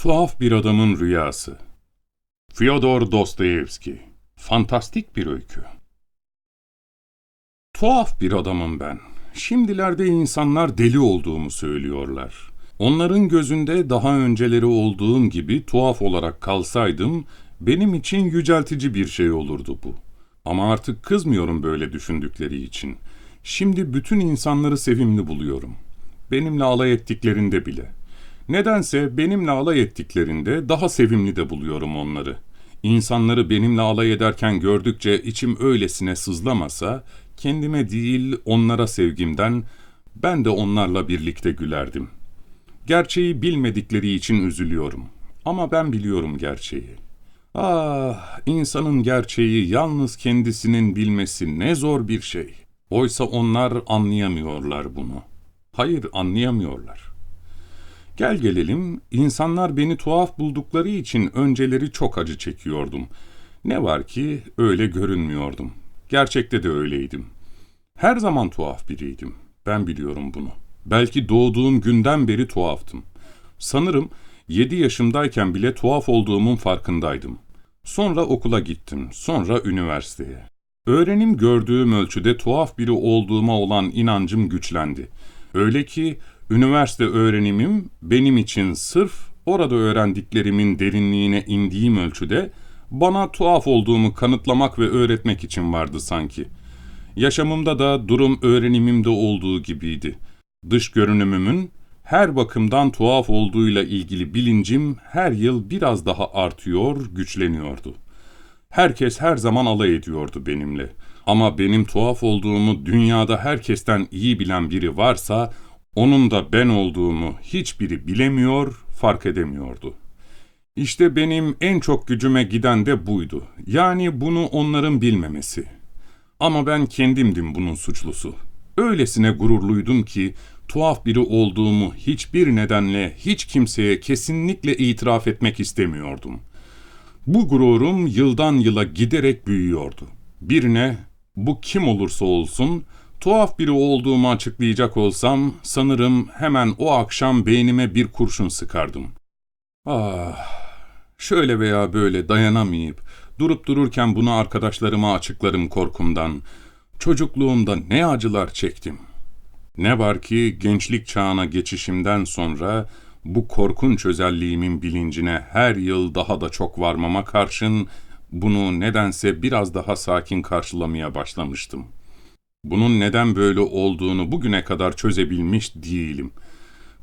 Tuhaf bir adamın rüyası. Fyodor Dostoyevski. Fantastik bir öykü. Tuhaf bir adamım ben. Şimdilerde insanlar deli olduğumu söylüyorlar. Onların gözünde daha önceleri olduğum gibi tuhaf olarak kalsaydım, benim için yüceltici bir şey olurdu bu. Ama artık kızmıyorum böyle düşündükleri için. Şimdi bütün insanları sevimli buluyorum. Benimle alay ettiklerinde bile.'' Nedense benimle alay ettiklerinde daha sevimli de buluyorum onları. İnsanları benimle alay ederken gördükçe içim öylesine sızlamasa, kendime değil onlara sevgimden ben de onlarla birlikte gülerdim. Gerçeği bilmedikleri için üzülüyorum. Ama ben biliyorum gerçeği. Ah, insanın gerçeği yalnız kendisinin bilmesi ne zor bir şey. Oysa onlar anlayamıyorlar bunu. Hayır, anlayamıyorlar. Gel gelelim, insanlar beni tuhaf buldukları için önceleri çok acı çekiyordum. Ne var ki öyle görünmüyordum. Gerçekte de öyleydim. Her zaman tuhaf biriydim. Ben biliyorum bunu. Belki doğduğum günden beri tuhaftım. Sanırım yedi yaşımdayken bile tuhaf olduğumun farkındaydım. Sonra okula gittim, sonra üniversiteye. Öğrenim gördüğüm ölçüde tuhaf biri olduğuma olan inancım güçlendi. Öyle ki Üniversite öğrenimim benim için sırf orada öğrendiklerimin derinliğine indiğim ölçüde bana tuhaf olduğumu kanıtlamak ve öğretmek için vardı sanki. Yaşamımda da durum öğrenimimde olduğu gibiydi. Dış görünümümün her bakımdan tuhaf olduğuyla ilgili bilincim her yıl biraz daha artıyor, güçleniyordu. Herkes her zaman alay ediyordu benimle. Ama benim tuhaf olduğumu dünyada herkesten iyi bilen biri varsa onun da ben olduğumu hiçbiri bilemiyor, fark edemiyordu. İşte benim en çok gücüme giden de buydu. Yani bunu onların bilmemesi. Ama ben kendimdim bunun suçlusu. Öylesine gururluydum ki tuhaf biri olduğumu hiçbir nedenle hiç kimseye kesinlikle itiraf etmek istemiyordum. Bu gururum yıldan yıla giderek büyüyordu. Birine bu kim olursa olsun Tuhaf biri olduğumu açıklayacak olsam sanırım hemen o akşam beynime bir kurşun sıkardım. Ah, şöyle veya böyle dayanamayıp durup dururken bunu arkadaşlarıma açıklarım korkumdan. Çocukluğumda ne acılar çektim. Ne var ki gençlik çağına geçişimden sonra bu korkunç özelliğimin bilincine her yıl daha da çok varmama karşın bunu nedense biraz daha sakin karşılamaya başlamıştım.'' Bunun neden böyle olduğunu bugüne kadar çözebilmiş değilim.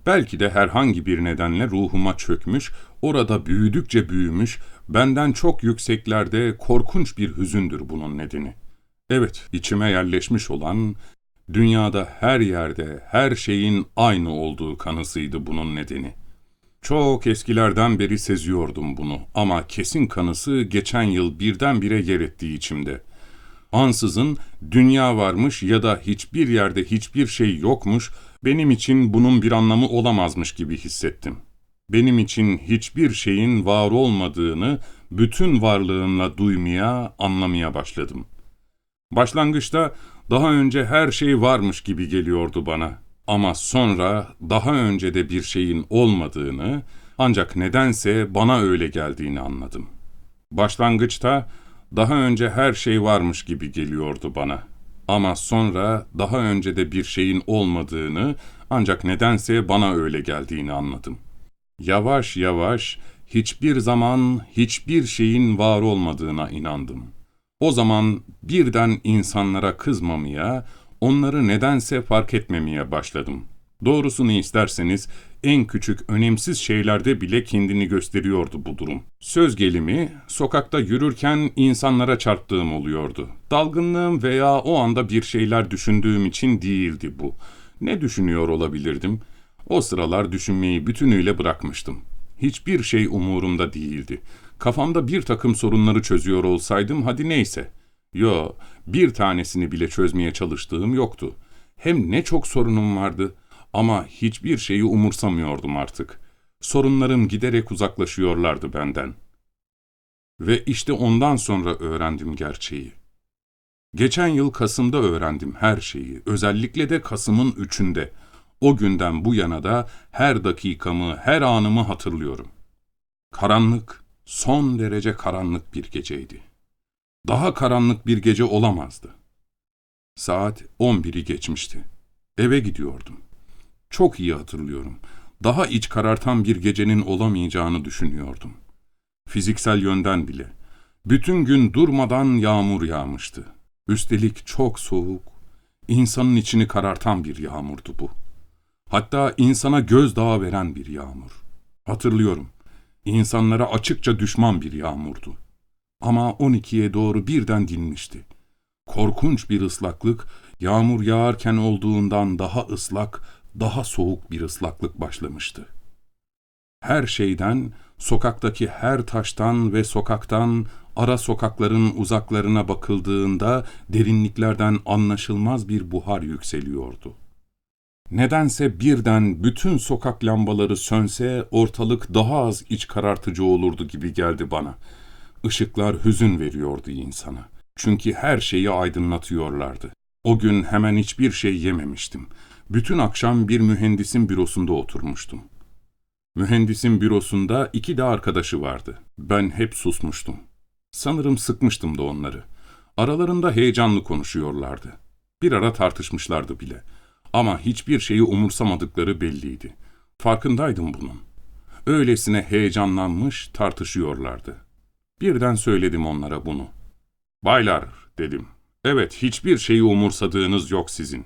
Belki de herhangi bir nedenle ruhuma çökmüş, orada büyüdükçe büyümüş, benden çok yükseklerde korkunç bir hüzündür bunun nedeni. Evet, içime yerleşmiş olan, dünyada her yerde her şeyin aynı olduğu kanısıydı bunun nedeni. Çok eskilerden beri seziyordum bunu ama kesin kanısı geçen yıl birdenbire yer ettiği içimde.'' Ansızın dünya varmış ya da hiçbir yerde hiçbir şey yokmuş, benim için bunun bir anlamı olamazmış gibi hissettim. Benim için hiçbir şeyin var olmadığını bütün varlığımla duymaya, anlamaya başladım. Başlangıçta daha önce her şey varmış gibi geliyordu bana. Ama sonra daha önce de bir şeyin olmadığını, ancak nedense bana öyle geldiğini anladım. Başlangıçta daha önce her şey varmış gibi geliyordu bana. Ama sonra daha önce de bir şeyin olmadığını ancak nedense bana öyle geldiğini anladım. Yavaş yavaş hiçbir zaman hiçbir şeyin var olmadığına inandım. O zaman birden insanlara kızmamaya, onları nedense fark etmemeye başladım. Doğrusunu isterseniz en küçük, önemsiz şeylerde bile kendini gösteriyordu bu durum. Söz gelimi, sokakta yürürken insanlara çarptığım oluyordu. Dalgınlığım veya o anda bir şeyler düşündüğüm için değildi bu. Ne düşünüyor olabilirdim? O sıralar düşünmeyi bütünüyle bırakmıştım. Hiçbir şey umurumda değildi. Kafamda bir takım sorunları çözüyor olsaydım hadi neyse. Yo, bir tanesini bile çözmeye çalıştığım yoktu. Hem ne çok sorunum vardı.'' Ama hiçbir şeyi umursamıyordum artık. Sorunlarım giderek uzaklaşıyorlardı benden. Ve işte ondan sonra öğrendim gerçeği. Geçen yıl Kasım'da öğrendim her şeyi, özellikle de Kasım'ın üçünde. O günden bu yana da her dakikamı, her anımı hatırlıyorum. Karanlık, son derece karanlık bir geceydi. Daha karanlık bir gece olamazdı. Saat 11'i geçmişti. Eve gidiyordum. Çok iyi hatırlıyorum. Daha iç karartan bir gecenin olamayacağını düşünüyordum. Fiziksel yönden bile. Bütün gün durmadan yağmur yağmıştı. Üstelik çok soğuk, insanın içini karartan bir yağmurdu bu. Hatta insana gözdağı veren bir yağmur. Hatırlıyorum, insanlara açıkça düşman bir yağmurdu. Ama 12'ye doğru birden dinmişti. Korkunç bir ıslaklık, yağmur yağarken olduğundan daha ıslak, daha soğuk bir ıslaklık başlamıştı. Her şeyden, sokaktaki her taştan ve sokaktan, ara sokakların uzaklarına bakıldığında derinliklerden anlaşılmaz bir buhar yükseliyordu. Nedense birden bütün sokak lambaları sönse ortalık daha az iç karartıcı olurdu gibi geldi bana. Işıklar hüzün veriyordu insana. Çünkü her şeyi aydınlatıyorlardı. O gün hemen hiçbir şey yememiştim. Bütün akşam bir mühendisin bürosunda oturmuştum. Mühendisin bürosunda iki de arkadaşı vardı. Ben hep susmuştum. Sanırım sıkmıştım da onları. Aralarında heyecanlı konuşuyorlardı. Bir ara tartışmışlardı bile. Ama hiçbir şeyi umursamadıkları belliydi. Farkındaydım bunun. Öylesine heyecanlanmış tartışıyorlardı. Birden söyledim onlara bunu. Baylar dedim. Evet hiçbir şeyi umursadığınız yok sizin.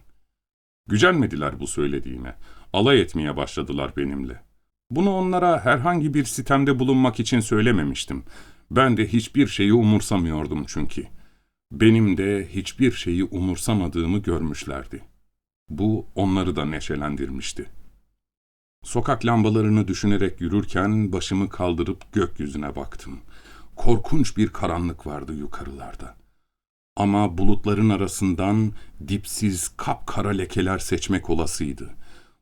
Gücenmediler bu söylediğime. Alay etmeye başladılar benimle. Bunu onlara herhangi bir sitemde bulunmak için söylememiştim. Ben de hiçbir şeyi umursamıyordum çünkü. Benim de hiçbir şeyi umursamadığımı görmüşlerdi. Bu onları da neşelendirmişti. Sokak lambalarını düşünerek yürürken başımı kaldırıp gökyüzüne baktım. Korkunç bir karanlık vardı yukarılarda. Ama bulutların arasından dipsiz kapkara lekeler seçmek olasıydı.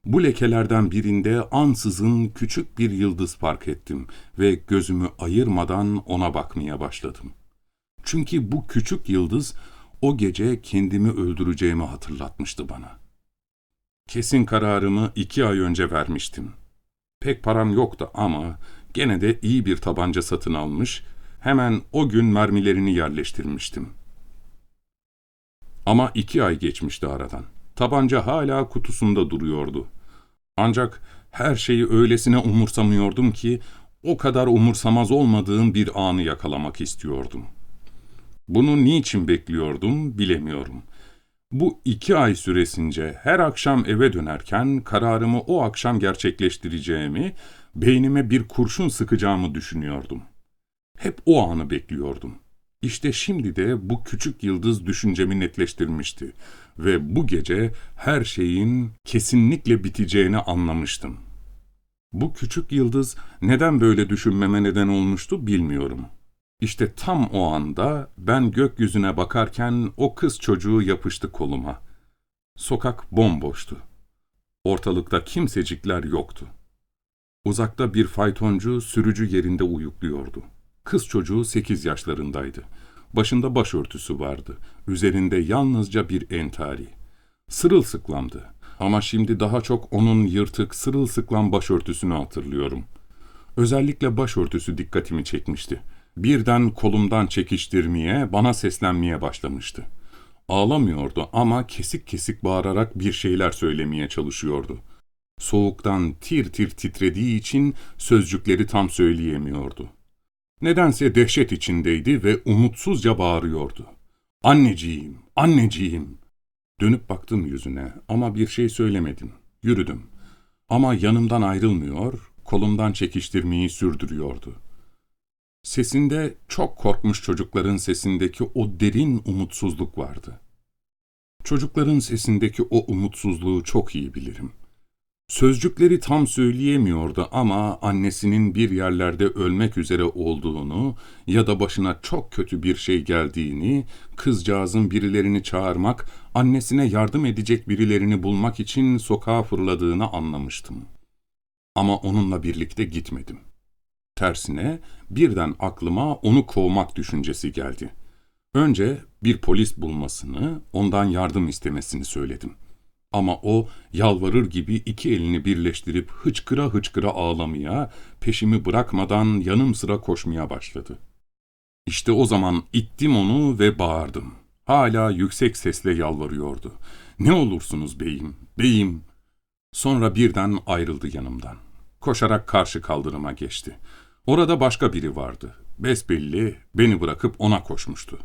Bu lekelerden birinde ansızın küçük bir yıldız fark ettim ve gözümü ayırmadan ona bakmaya başladım. Çünkü bu küçük yıldız o gece kendimi öldüreceğimi hatırlatmıştı bana. Kesin kararımı iki ay önce vermiştim. Pek param yoktu ama gene de iyi bir tabanca satın almış, hemen o gün mermilerini yerleştirmiştim. Ama iki ay geçmişti aradan. Tabanca hala kutusunda duruyordu. Ancak her şeyi öylesine umursamıyordum ki o kadar umursamaz olmadığım bir anı yakalamak istiyordum. Bunu niçin bekliyordum bilemiyorum. Bu iki ay süresince her akşam eve dönerken kararımı o akşam gerçekleştireceğimi, beynime bir kurşun sıkacağımı düşünüyordum. Hep o anı bekliyordum. İşte şimdi de bu küçük yıldız düşüncemi netleştirmişti ve bu gece her şeyin kesinlikle biteceğini anlamıştım. Bu küçük yıldız neden böyle düşünmeme neden olmuştu bilmiyorum. İşte tam o anda ben gökyüzüne bakarken o kız çocuğu yapıştı koluma. Sokak bomboştu. Ortalıkta kimsecikler yoktu. Uzakta bir faytoncu sürücü yerinde uyukluyordu. Kız çocuğu sekiz yaşlarındaydı. Başında başörtüsü vardı. Üzerinde yalnızca bir entari. Sırılsıklamdı. Ama şimdi daha çok onun yırtık, sırılsıklam başörtüsünü hatırlıyorum. Özellikle başörtüsü dikkatimi çekmişti. Birden kolumdan çekiştirmeye, bana seslenmeye başlamıştı. Ağlamıyordu ama kesik kesik bağırarak bir şeyler söylemeye çalışıyordu. Soğuktan tir tir titrediği için sözcükleri tam söyleyemiyordu. Nedense dehşet içindeydi ve umutsuzca bağırıyordu. Anneciğim, anneciğim. Dönüp baktım yüzüne ama bir şey söylemedim. Yürüdüm. Ama yanımdan ayrılmıyor, kolumdan çekiştirmeyi sürdürüyordu. Sesinde çok korkmuş çocukların sesindeki o derin umutsuzluk vardı. Çocukların sesindeki o umutsuzluğu çok iyi bilirim. Sözcükleri tam söyleyemiyordu ama annesinin bir yerlerde ölmek üzere olduğunu ya da başına çok kötü bir şey geldiğini, kızcağızın birilerini çağırmak, annesine yardım edecek birilerini bulmak için sokağa fırladığını anlamıştım. Ama onunla birlikte gitmedim. Tersine birden aklıma onu kovmak düşüncesi geldi. Önce bir polis bulmasını, ondan yardım istemesini söyledim. Ama o yalvarır gibi iki elini birleştirip hıçkıra hıçkıra ağlamaya, peşimi bırakmadan yanım sıra koşmaya başladı. İşte o zaman ittim onu ve bağırdım. Hala yüksek sesle yalvarıyordu. Ne olursunuz beyim, beyim. Sonra birden ayrıldı yanımdan. Koşarak karşı kaldırıma geçti. Orada başka biri vardı. Besbelli beni bırakıp ona koşmuştu.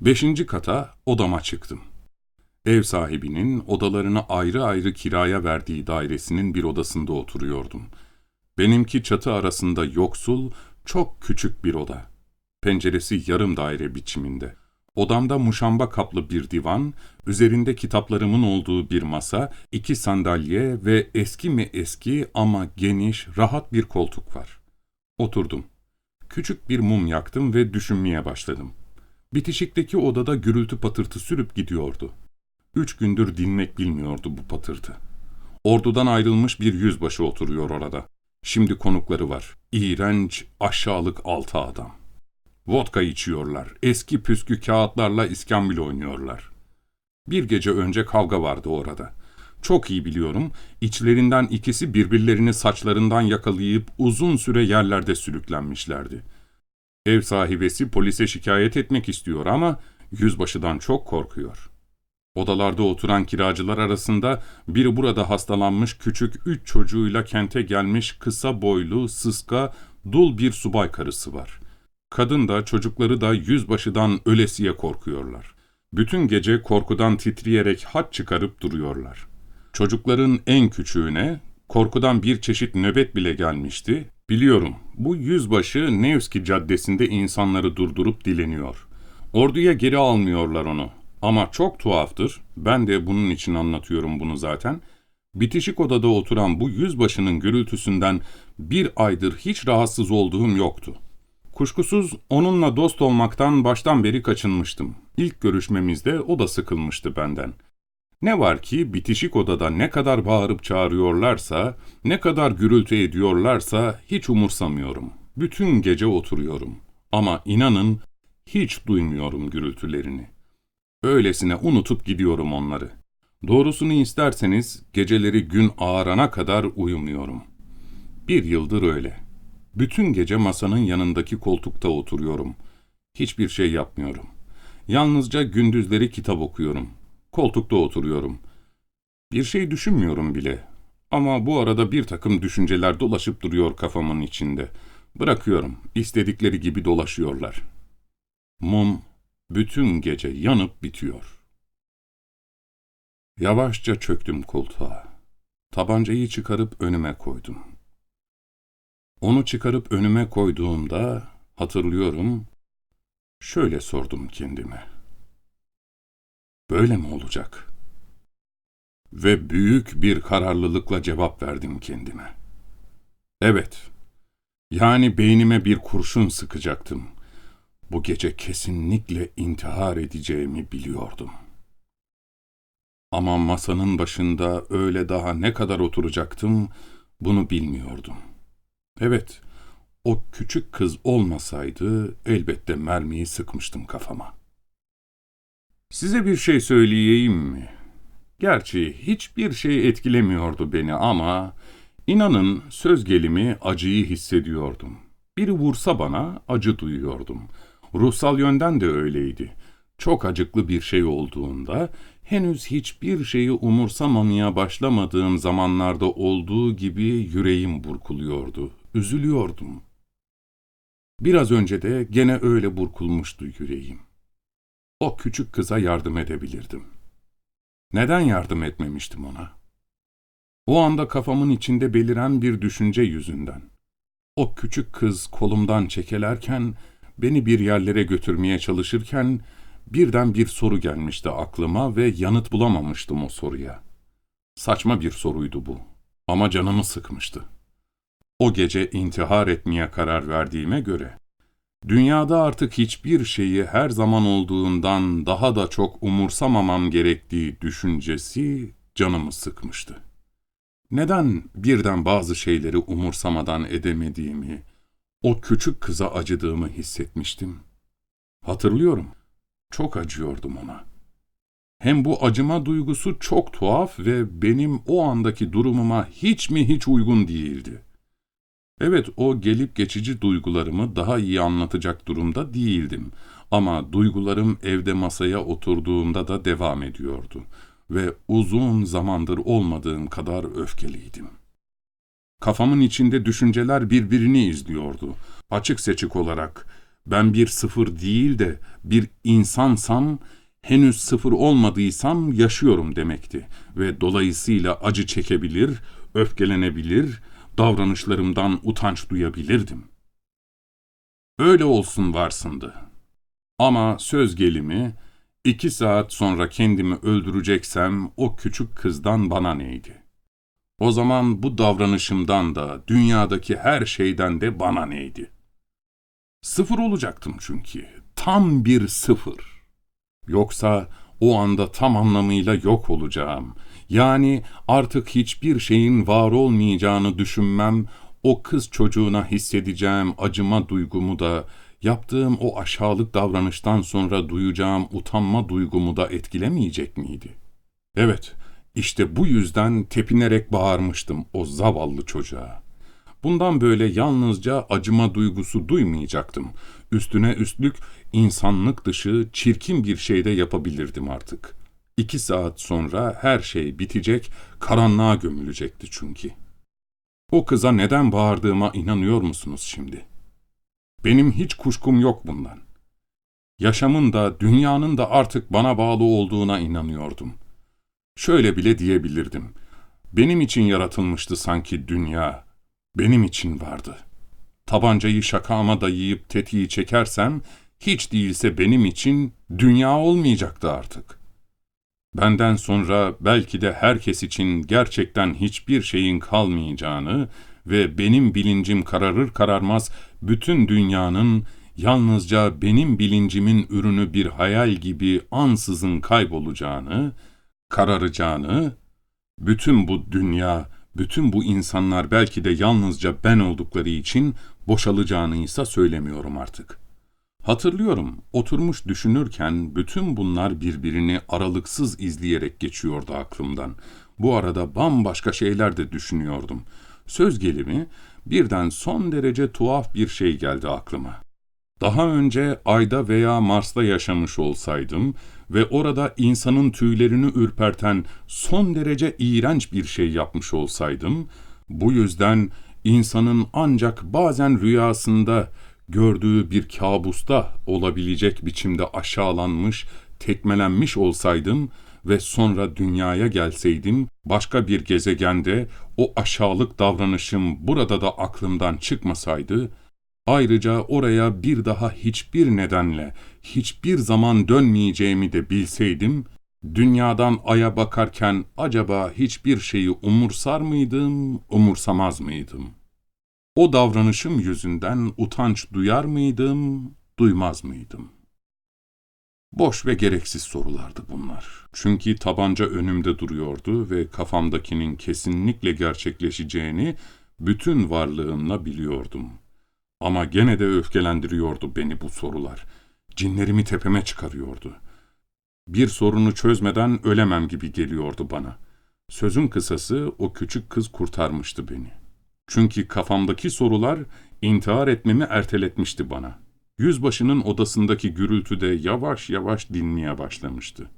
Beşinci kata odama çıktım. Ev sahibinin odalarını ayrı ayrı kiraya verdiği dairesinin bir odasında oturuyordum. Benimki çatı arasında yoksul, çok küçük bir oda. Penceresi yarım daire biçiminde. Odamda muşamba kaplı bir divan, üzerinde kitaplarımın olduğu bir masa, iki sandalye ve eski mi eski ama geniş, rahat bir koltuk var. Oturdum. Küçük bir mum yaktım ve düşünmeye başladım. Bitişikteki odada gürültü patırtı sürüp gidiyordu. Üç gündür dinmek bilmiyordu bu patırtı. Ordudan ayrılmış bir yüzbaşı oturuyor orada. Şimdi konukları var. İğrenç, aşağılık altı adam. Vodka içiyorlar. Eski püskü kağıtlarla iskambil oynuyorlar. Bir gece önce kavga vardı orada. Çok iyi biliyorum, içlerinden ikisi birbirlerini saçlarından yakalayıp uzun süre yerlerde sürüklenmişlerdi. Ev sahibesi polise şikayet etmek istiyor ama yüzbaşıdan çok korkuyor. Odalarda oturan kiracılar arasında biri burada hastalanmış küçük üç çocuğuyla kente gelmiş kısa boylu, sıska, dul bir subay karısı var. Kadın da çocukları da yüzbaşıdan ölesiye korkuyorlar. Bütün gece korkudan titreyerek hat çıkarıp duruyorlar. Çocukların en küçüğüne korkudan bir çeşit nöbet bile gelmişti. Biliyorum, bu yüzbaşı Nevski caddesinde insanları durdurup dileniyor. Orduya geri almıyorlar onu. Ama çok tuhaftır, ben de bunun için anlatıyorum bunu zaten. Bitişik odada oturan bu yüzbaşının gürültüsünden bir aydır hiç rahatsız olduğum yoktu. Kuşkusuz onunla dost olmaktan baştan beri kaçınmıştım. İlk görüşmemizde o da sıkılmıştı benden. Ne var ki bitişik odada ne kadar bağırıp çağırıyorlarsa, ne kadar gürültü ediyorlarsa hiç umursamıyorum. Bütün gece oturuyorum. Ama inanın hiç duymuyorum gürültülerini. Öylesine unutup gidiyorum onları. Doğrusunu isterseniz geceleri gün ağarana kadar uyumuyorum. Bir yıldır öyle. Bütün gece masanın yanındaki koltukta oturuyorum. Hiçbir şey yapmıyorum. Yalnızca gündüzleri kitap okuyorum. Koltukta oturuyorum. Bir şey düşünmüyorum bile. Ama bu arada bir takım düşünceler dolaşıp duruyor kafamın içinde. Bırakıyorum, istedikleri gibi dolaşıyorlar. Mum bütün gece yanıp bitiyor. Yavaşça çöktüm koltuğa. Tabancayı çıkarıp önüme koydum. Onu çıkarıp önüme koyduğumda hatırlıyorum, şöyle sordum kendime. Böyle mi olacak? Ve büyük bir kararlılıkla cevap verdim kendime. Evet, yani beynime bir kurşun sıkacaktım. Bu gece kesinlikle intihar edeceğimi biliyordum. Ama masanın başında öyle daha ne kadar oturacaktım bunu bilmiyordum. Evet, o küçük kız olmasaydı elbette mermiyi sıkmıştım kafama. Size bir şey söyleyeyim mi? Gerçi hiçbir şey etkilemiyordu beni ama inanın söz gelimi acıyı hissediyordum. Biri vursa bana acı duyuyordum. Ruhsal yönden de öyleydi. Çok acıklı bir şey olduğunda henüz hiçbir şeyi umursamamaya başlamadığım zamanlarda olduğu gibi yüreğim burkuluyordu, üzülüyordum. Biraz önce de gene öyle burkulmuştu yüreğim. O küçük kıza yardım edebilirdim. Neden yardım etmemiştim ona? O anda kafamın içinde beliren bir düşünce yüzünden. O küçük kız kolumdan çekelerken, beni bir yerlere götürmeye çalışırken, birden bir soru gelmişti aklıma ve yanıt bulamamıştım o soruya. Saçma bir soruydu bu ama canımı sıkmıştı. O gece intihar etmeye karar verdiğime göre, dünyada artık hiçbir şeyi her zaman olduğundan daha da çok umursamamam gerektiği düşüncesi canımı sıkmıştı. Neden birden bazı şeyleri umursamadan edemediğimi, o küçük kıza acıdığımı hissetmiştim? Hatırlıyorum. Çok acıyordum ona. Hem bu acıma duygusu çok tuhaf ve benim o andaki durumuma hiç mi hiç uygun değildi. Evet, o gelip geçici duygularımı daha iyi anlatacak durumda değildim. Ama duygularım evde masaya oturduğumda da devam ediyordu ve uzun zamandır olmadığım kadar öfkeliydim. Kafamın içinde düşünceler birbirini izliyordu. Açık seçik olarak ben bir sıfır değil de bir insansam, henüz sıfır olmadıysam yaşıyorum demekti ve dolayısıyla acı çekebilir, öfkelenebilir, davranışlarımdan utanç duyabilirdim. Öyle olsun varsındı. Ama söz gelimi, iki saat sonra kendimi öldüreceksem o küçük kızdan bana neydi? O zaman bu davranışımdan da, dünyadaki her şeyden de bana neydi? Sıfır olacaktım çünkü, tam bir sıfır. Yoksa o anda tam anlamıyla yok olacağım. Yani artık hiçbir şeyin var olmayacağını düşünmem, o kız çocuğuna hissedeceğim acıma duygumu da, yaptığım o aşağılık davranıştan sonra duyacağım utanma duygumu da etkilemeyecek miydi? Evet, işte bu yüzden tepinerek bağırmıştım o zavallı çocuğa. Bundan böyle yalnızca acıma duygusu duymayacaktım. Üstüne üstlük insanlık dışı çirkin bir şey de yapabilirdim artık. İki saat sonra her şey bitecek, karanlığa gömülecekti çünkü. O kıza neden bağırdığıma inanıyor musunuz şimdi? Benim hiç kuşkum yok bundan. Yaşamın da, dünyanın da artık bana bağlı olduğuna inanıyordum. Şöyle bile diyebilirdim. Benim için yaratılmıştı sanki dünya. Benim için vardı. Tabancayı şakama dayayıp tetiği çekersem, hiç değilse benim için dünya olmayacaktı artık. Benden sonra belki de herkes için gerçekten hiçbir şeyin kalmayacağını ve benim bilincim kararır kararmaz bütün dünyanın yalnızca benim bilincimin ürünü bir hayal gibi ansızın kaybolacağını, kararacağını, bütün bu dünya, bütün bu insanlar belki de yalnızca ben oldukları için boşalacağını ise söylemiyorum artık. Hatırlıyorum, oturmuş düşünürken bütün bunlar birbirini aralıksız izleyerek geçiyordu aklımdan. Bu arada bambaşka şeyler de düşünüyordum. Söz gelimi birden son derece tuhaf bir şey geldi aklıma. Daha önce Ay'da veya Mars'ta yaşamış olsaydım ve orada insanın tüylerini ürperten son derece iğrenç bir şey yapmış olsaydım, bu yüzden insanın ancak bazen rüyasında gördüğü bir kabusta olabilecek biçimde aşağılanmış, tekmelenmiş olsaydım ve sonra dünyaya gelseydim, başka bir gezegende o aşağılık davranışım burada da aklımdan çıkmasaydı, ayrıca oraya bir daha hiçbir nedenle, hiçbir zaman dönmeyeceğimi de bilseydim, dünyadan aya bakarken acaba hiçbir şeyi umursar mıydım, umursamaz mıydım? O davranışım yüzünden utanç duyar mıydım, duymaz mıydım?'' Boş ve gereksiz sorulardı bunlar. Çünkü tabanca önümde duruyordu ve kafamdakinin kesinlikle gerçekleşeceğini bütün varlığımla biliyordum. Ama gene de öfkelendiriyordu beni bu sorular. Cinlerimi tepeme çıkarıyordu. Bir sorunu çözmeden ölemem gibi geliyordu bana. Sözün kısası o küçük kız kurtarmıştı beni. Çünkü kafamdaki sorular intihar etmemi erteletmişti bana.'' Yüzbaşının odasındaki gürültü de yavaş yavaş dinmeye başlamıştı.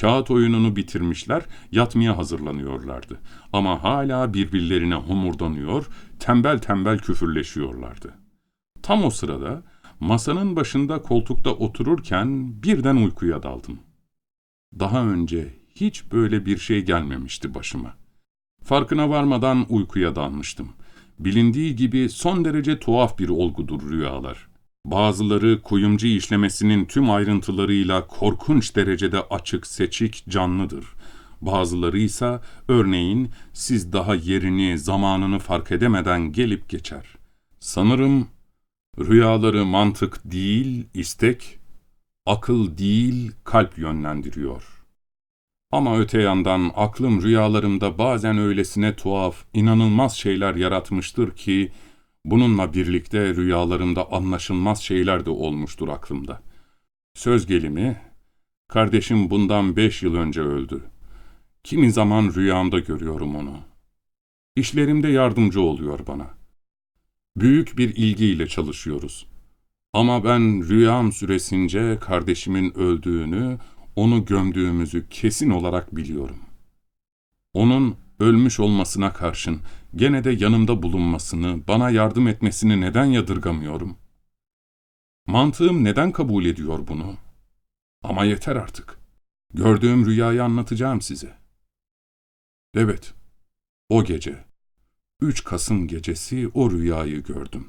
Kağıt oyununu bitirmişler, yatmaya hazırlanıyorlardı. Ama hala birbirlerine homurdanıyor, tembel tembel küfürleşiyorlardı. Tam o sırada masanın başında koltukta otururken birden uykuya daldım. Daha önce hiç böyle bir şey gelmemişti başıma. Farkına varmadan uykuya dalmıştım. Bilindiği gibi son derece tuhaf bir olgudur rüyalar. Bazıları kuyumcu işlemesinin tüm ayrıntılarıyla korkunç derecede açık, seçik, canlıdır. Bazıları ise örneğin siz daha yerini, zamanını fark edemeden gelip geçer. Sanırım rüyaları mantık değil, istek, akıl değil, kalp yönlendiriyor. Ama öte yandan aklım rüyalarımda bazen öylesine tuhaf, inanılmaz şeyler yaratmıştır ki, Bununla birlikte rüyalarımda anlaşılmaz şeyler de olmuştur aklımda. Söz gelimi, Kardeşim bundan beş yıl önce öldü. Kimi zaman rüyamda görüyorum onu. İşlerimde yardımcı oluyor bana. Büyük bir ilgiyle çalışıyoruz. Ama ben rüyam süresince kardeşimin öldüğünü, onu gömdüğümüzü kesin olarak biliyorum. Onun ölmüş olmasına karşın gene de yanımda bulunmasını, bana yardım etmesini neden yadırgamıyorum? Mantığım neden kabul ediyor bunu? Ama yeter artık. Gördüğüm rüyayı anlatacağım size. Evet, o gece, 3 Kasım gecesi o rüyayı gördüm.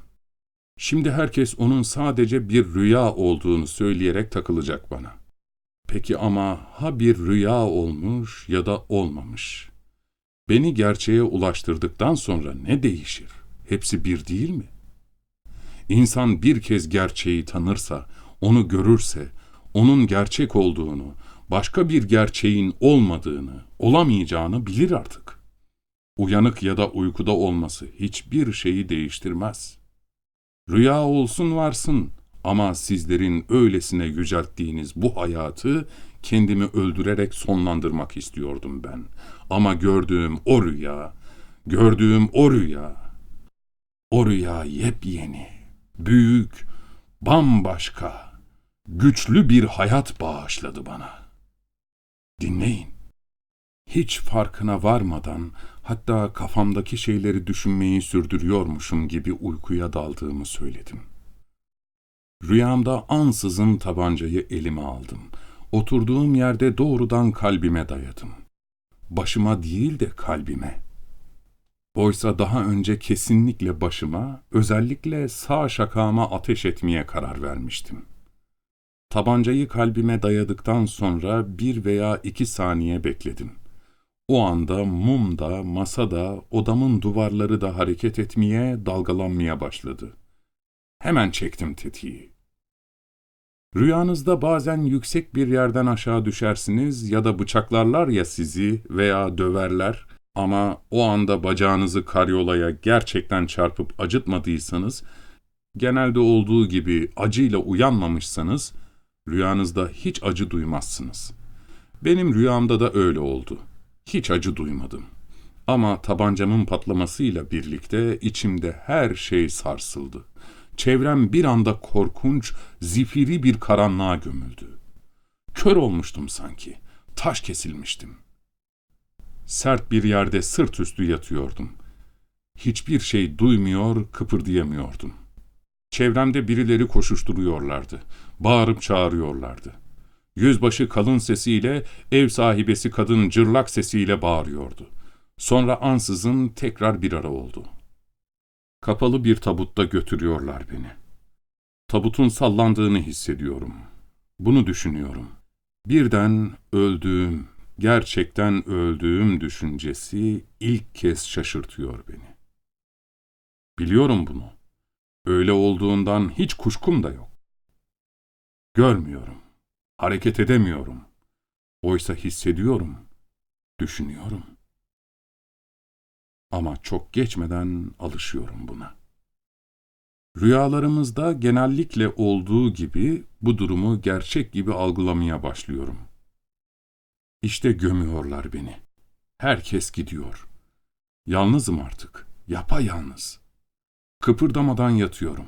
Şimdi herkes onun sadece bir rüya olduğunu söyleyerek takılacak bana. Peki ama ha bir rüya olmuş ya da olmamış. Beni gerçeğe ulaştırdıktan sonra ne değişir? Hepsi bir değil mi? İnsan bir kez gerçeği tanırsa, onu görürse, onun gerçek olduğunu, başka bir gerçeğin olmadığını, olamayacağını bilir artık. Uyanık ya da uykuda olması hiçbir şeyi değiştirmez. Rüya olsun varsın ama sizlerin öylesine yücelttiğiniz bu hayatı kendimi öldürerek sonlandırmak istiyordum ben. Ama gördüğüm o rüya, gördüğüm o rüya, o rüya yepyeni, büyük, bambaşka, güçlü bir hayat bağışladı bana. Dinleyin. Hiç farkına varmadan, hatta kafamdaki şeyleri düşünmeyi sürdürüyormuşum gibi uykuya daldığımı söyledim. Rüyamda ansızın tabancayı elime aldım. Oturduğum yerde doğrudan kalbime dayadım. Başıma değil de kalbime. Oysa daha önce kesinlikle başıma, özellikle sağ şakağıma ateş etmeye karar vermiştim. Tabancayı kalbime dayadıktan sonra bir veya iki saniye bekledim. O anda mum da, masa da, odamın duvarları da hareket etmeye, dalgalanmaya başladı. Hemen çektim tetiği. Rüyanızda bazen yüksek bir yerden aşağı düşersiniz ya da bıçaklarlar ya sizi veya döverler ama o anda bacağınızı karyolaya gerçekten çarpıp acıtmadıysanız, genelde olduğu gibi acıyla uyanmamışsanız, rüyanızda hiç acı duymazsınız. Benim rüyamda da öyle oldu. Hiç acı duymadım. Ama tabancamın patlamasıyla birlikte içimde her şey sarsıldı. Çevrem bir anda korkunç, zifiri bir karanlığa gömüldü. Kör olmuştum sanki. Taş kesilmiştim. Sert bir yerde sırt üstü yatıyordum. Hiçbir şey duymuyor, kıpırdayamıyordum. Çevremde birileri koşuşturuyorlardı. Bağırıp çağırıyorlardı. Yüzbaşı kalın sesiyle, ev sahibesi kadın cırlak sesiyle bağırıyordu. Sonra ansızın tekrar bir ara oldu. Kapalı bir tabutta götürüyorlar beni. Tabutun sallandığını hissediyorum. Bunu düşünüyorum. Birden öldüğüm, gerçekten öldüğüm düşüncesi ilk kez şaşırtıyor beni. Biliyorum bunu. Öyle olduğundan hiç kuşkum da yok. Görmüyorum. Hareket edemiyorum. Oysa hissediyorum, düşünüyorum. Ama çok geçmeden alışıyorum buna. Rüyalarımızda genellikle olduğu gibi bu durumu gerçek gibi algılamaya başlıyorum. İşte gömüyorlar beni. Herkes gidiyor. Yalnızım artık, yapayalnız. Kıpırdamadan yatıyorum.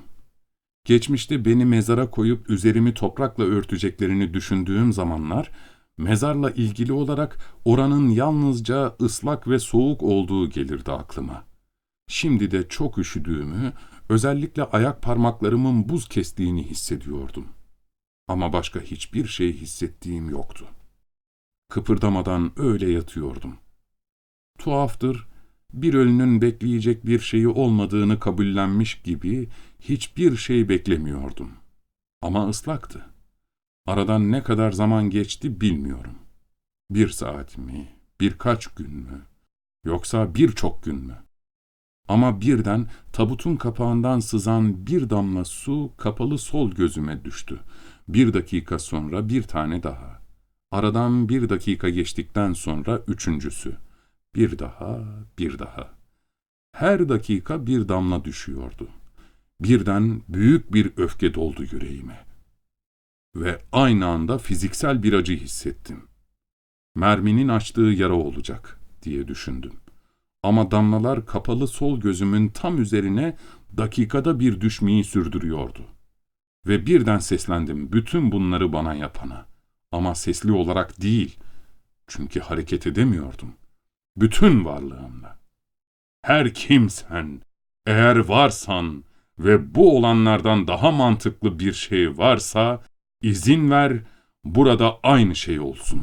Geçmişte beni mezara koyup üzerimi toprakla örteceklerini düşündüğüm zamanlar, mezarla ilgili olarak oranın yalnızca ıslak ve soğuk olduğu gelirdi aklıma. Şimdi de çok üşüdüğümü, özellikle ayak parmaklarımın buz kestiğini hissediyordum. Ama başka hiçbir şey hissettiğim yoktu. Kıpırdamadan öyle yatıyordum. Tuhaftır, bir ölünün bekleyecek bir şeyi olmadığını kabullenmiş gibi hiçbir şey beklemiyordum. Ama ıslaktı. Aradan ne kadar zaman geçti bilmiyorum. Bir saat mi, birkaç gün mü, yoksa birçok gün mü? Ama birden tabutun kapağından sızan bir damla su kapalı sol gözüme düştü. Bir dakika sonra bir tane daha. Aradan bir dakika geçtikten sonra üçüncüsü. Bir daha, bir daha. Her dakika bir damla düşüyordu. Birden büyük bir öfke doldu yüreğime. Ve aynı anda fiziksel bir acı hissettim. Merminin açtığı yara olacak diye düşündüm. Ama damlalar kapalı sol gözümün tam üzerine dakikada bir düşmeyi sürdürüyordu. Ve birden seslendim bütün bunları bana yapana. Ama sesli olarak değil. Çünkü hareket edemiyordum. Bütün varlığımla. Her kimsen, eğer varsan ve bu olanlardan daha mantıklı bir şey varsa, izin ver burada aynı şey olsun.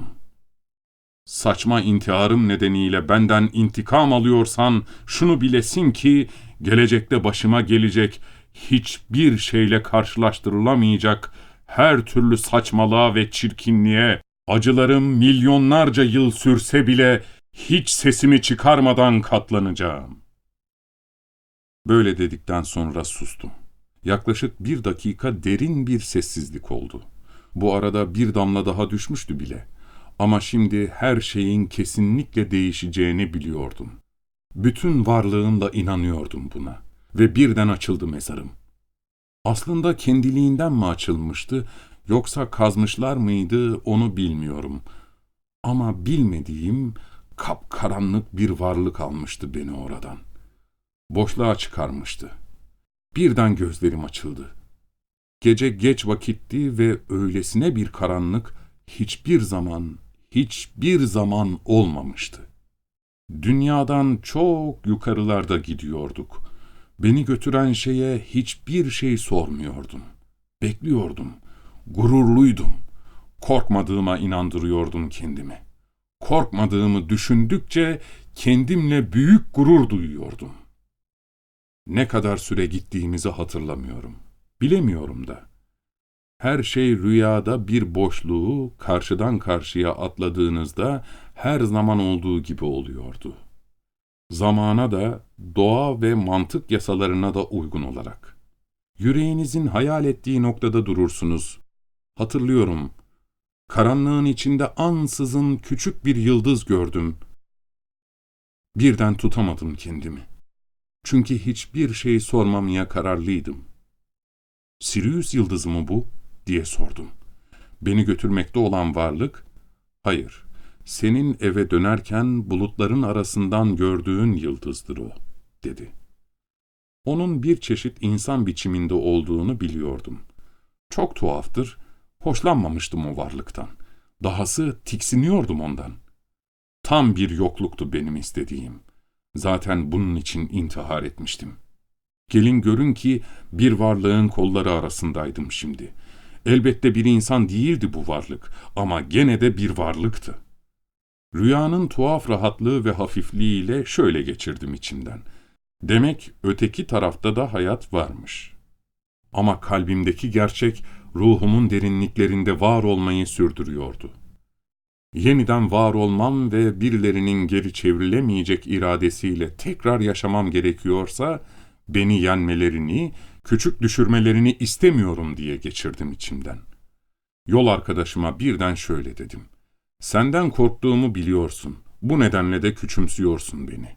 Saçma intiharım nedeniyle benden intikam alıyorsan, şunu bilesin ki, gelecekte başıma gelecek hiçbir şeyle karşılaştırılamayacak her türlü saçmalığa ve çirkinliğe, acılarım milyonlarca yıl sürse bile hiç sesimi çıkarmadan katlanacağım. Böyle dedikten sonra sustum. Yaklaşık bir dakika derin bir sessizlik oldu. Bu arada bir damla daha düşmüştü bile. Ama şimdi her şeyin kesinlikle değişeceğini biliyordum. Bütün varlığımla inanıyordum buna. Ve birden açıldı mezarım. Aslında kendiliğinden mi açılmıştı, yoksa kazmışlar mıydı onu bilmiyorum. Ama bilmediğim kapkaranlık bir varlık almıştı beni oradan. Boşluğa çıkarmıştı. Birden gözlerim açıldı. Gece geç vakitti ve öylesine bir karanlık hiçbir zaman, hiçbir zaman olmamıştı. Dünyadan çok yukarılarda gidiyorduk. Beni götüren şeye hiçbir şey sormuyordum. Bekliyordum. Gururluydum. Korkmadığıma inandırıyordum kendimi. Korkmadığımı düşündükçe kendimle büyük gurur duyuyordum. Ne kadar süre gittiğimizi hatırlamıyorum. Bilemiyorum da. Her şey rüyada bir boşluğu karşıdan karşıya atladığınızda her zaman olduğu gibi oluyordu. Zamana da, doğa ve mantık yasalarına da uygun olarak. Yüreğinizin hayal ettiği noktada durursunuz. Hatırlıyorum, karanlığın içinde ansızın küçük bir yıldız gördüm. Birden tutamadım kendimi. Çünkü hiçbir şey sormamaya kararlıydım. Sirius yıldızı mı bu? diye sordum. Beni götürmekte olan varlık, hayır, senin eve dönerken bulutların arasından gördüğün yıldızdır o, dedi. Onun bir çeşit insan biçiminde olduğunu biliyordum. Çok tuhaftır, hoşlanmamıştım o varlıktan. Dahası tiksiniyordum ondan. Tam bir yokluktu benim istediğim. Zaten bunun için intihar etmiştim. Gelin görün ki bir varlığın kolları arasındaydım şimdi. Elbette bir insan değildi bu varlık ama gene de bir varlıktı. Rüyanın tuhaf rahatlığı ve hafifliğiyle şöyle geçirdim içimden. Demek öteki tarafta da hayat varmış. Ama kalbimdeki gerçek ruhumun derinliklerinde var olmayı sürdürüyordu. Yeniden var olmam ve birilerinin geri çevrilemeyecek iradesiyle tekrar yaşamam gerekiyorsa, beni yenmelerini, küçük düşürmelerini istemiyorum diye geçirdim içimden. Yol arkadaşıma birden şöyle dedim. Senden korktuğumu biliyorsun. Bu nedenle de küçümsüyorsun beni.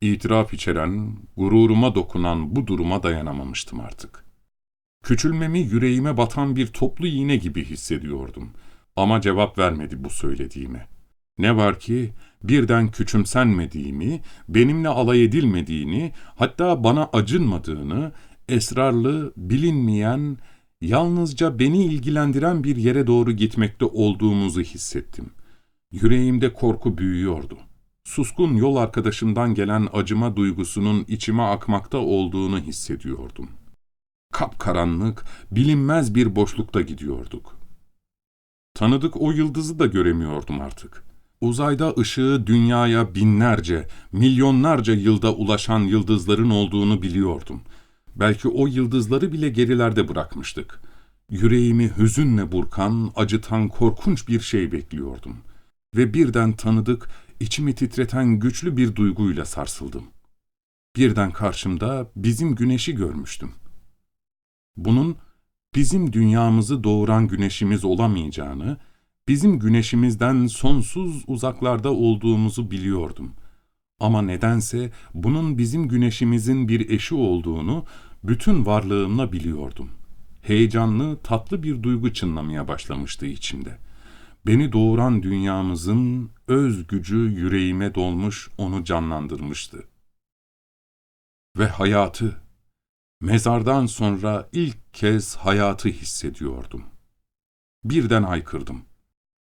İtiraf içeren, gururuma dokunan bu duruma dayanamamıştım artık. Küçülmemi yüreğime batan bir toplu iğne gibi hissediyordum. Ama cevap vermedi bu söylediğime. Ne var ki birden küçümsenmediğimi, benimle alay edilmediğini, hatta bana acınmadığını, esrarlı, bilinmeyen, yalnızca beni ilgilendiren bir yere doğru gitmekte olduğumuzu hissettim. Yüreğimde korku büyüyordu. Suskun yol arkadaşımdan gelen acıma duygusunun içime akmakta olduğunu hissediyordum. Kapkaranlık, bilinmez bir boşlukta gidiyorduk. Tanıdık o yıldızı da göremiyordum artık. Uzayda ışığı dünyaya binlerce, milyonlarca yılda ulaşan yıldızların olduğunu biliyordum. Belki o yıldızları bile gerilerde bırakmıştık. Yüreğimi hüzünle burkan, acıtan korkunç bir şey bekliyordum. Ve birden tanıdık, içimi titreten güçlü bir duyguyla sarsıldım. Birden karşımda bizim güneşi görmüştüm. Bunun bizim dünyamızı doğuran güneşimiz olamayacağını, bizim güneşimizden sonsuz uzaklarda olduğumuzu biliyordum. Ama nedense bunun bizim güneşimizin bir eşi olduğunu bütün varlığımla biliyordum. heyecanlı, tatlı bir duygu çınlamaya başlamıştı içimde. Beni doğuran dünyamızın öz gücü yüreğime dolmuş, onu canlandırmıştı. Ve hayatı, mezardan sonra ilk kez hayatı hissediyordum. Birden haykırdım.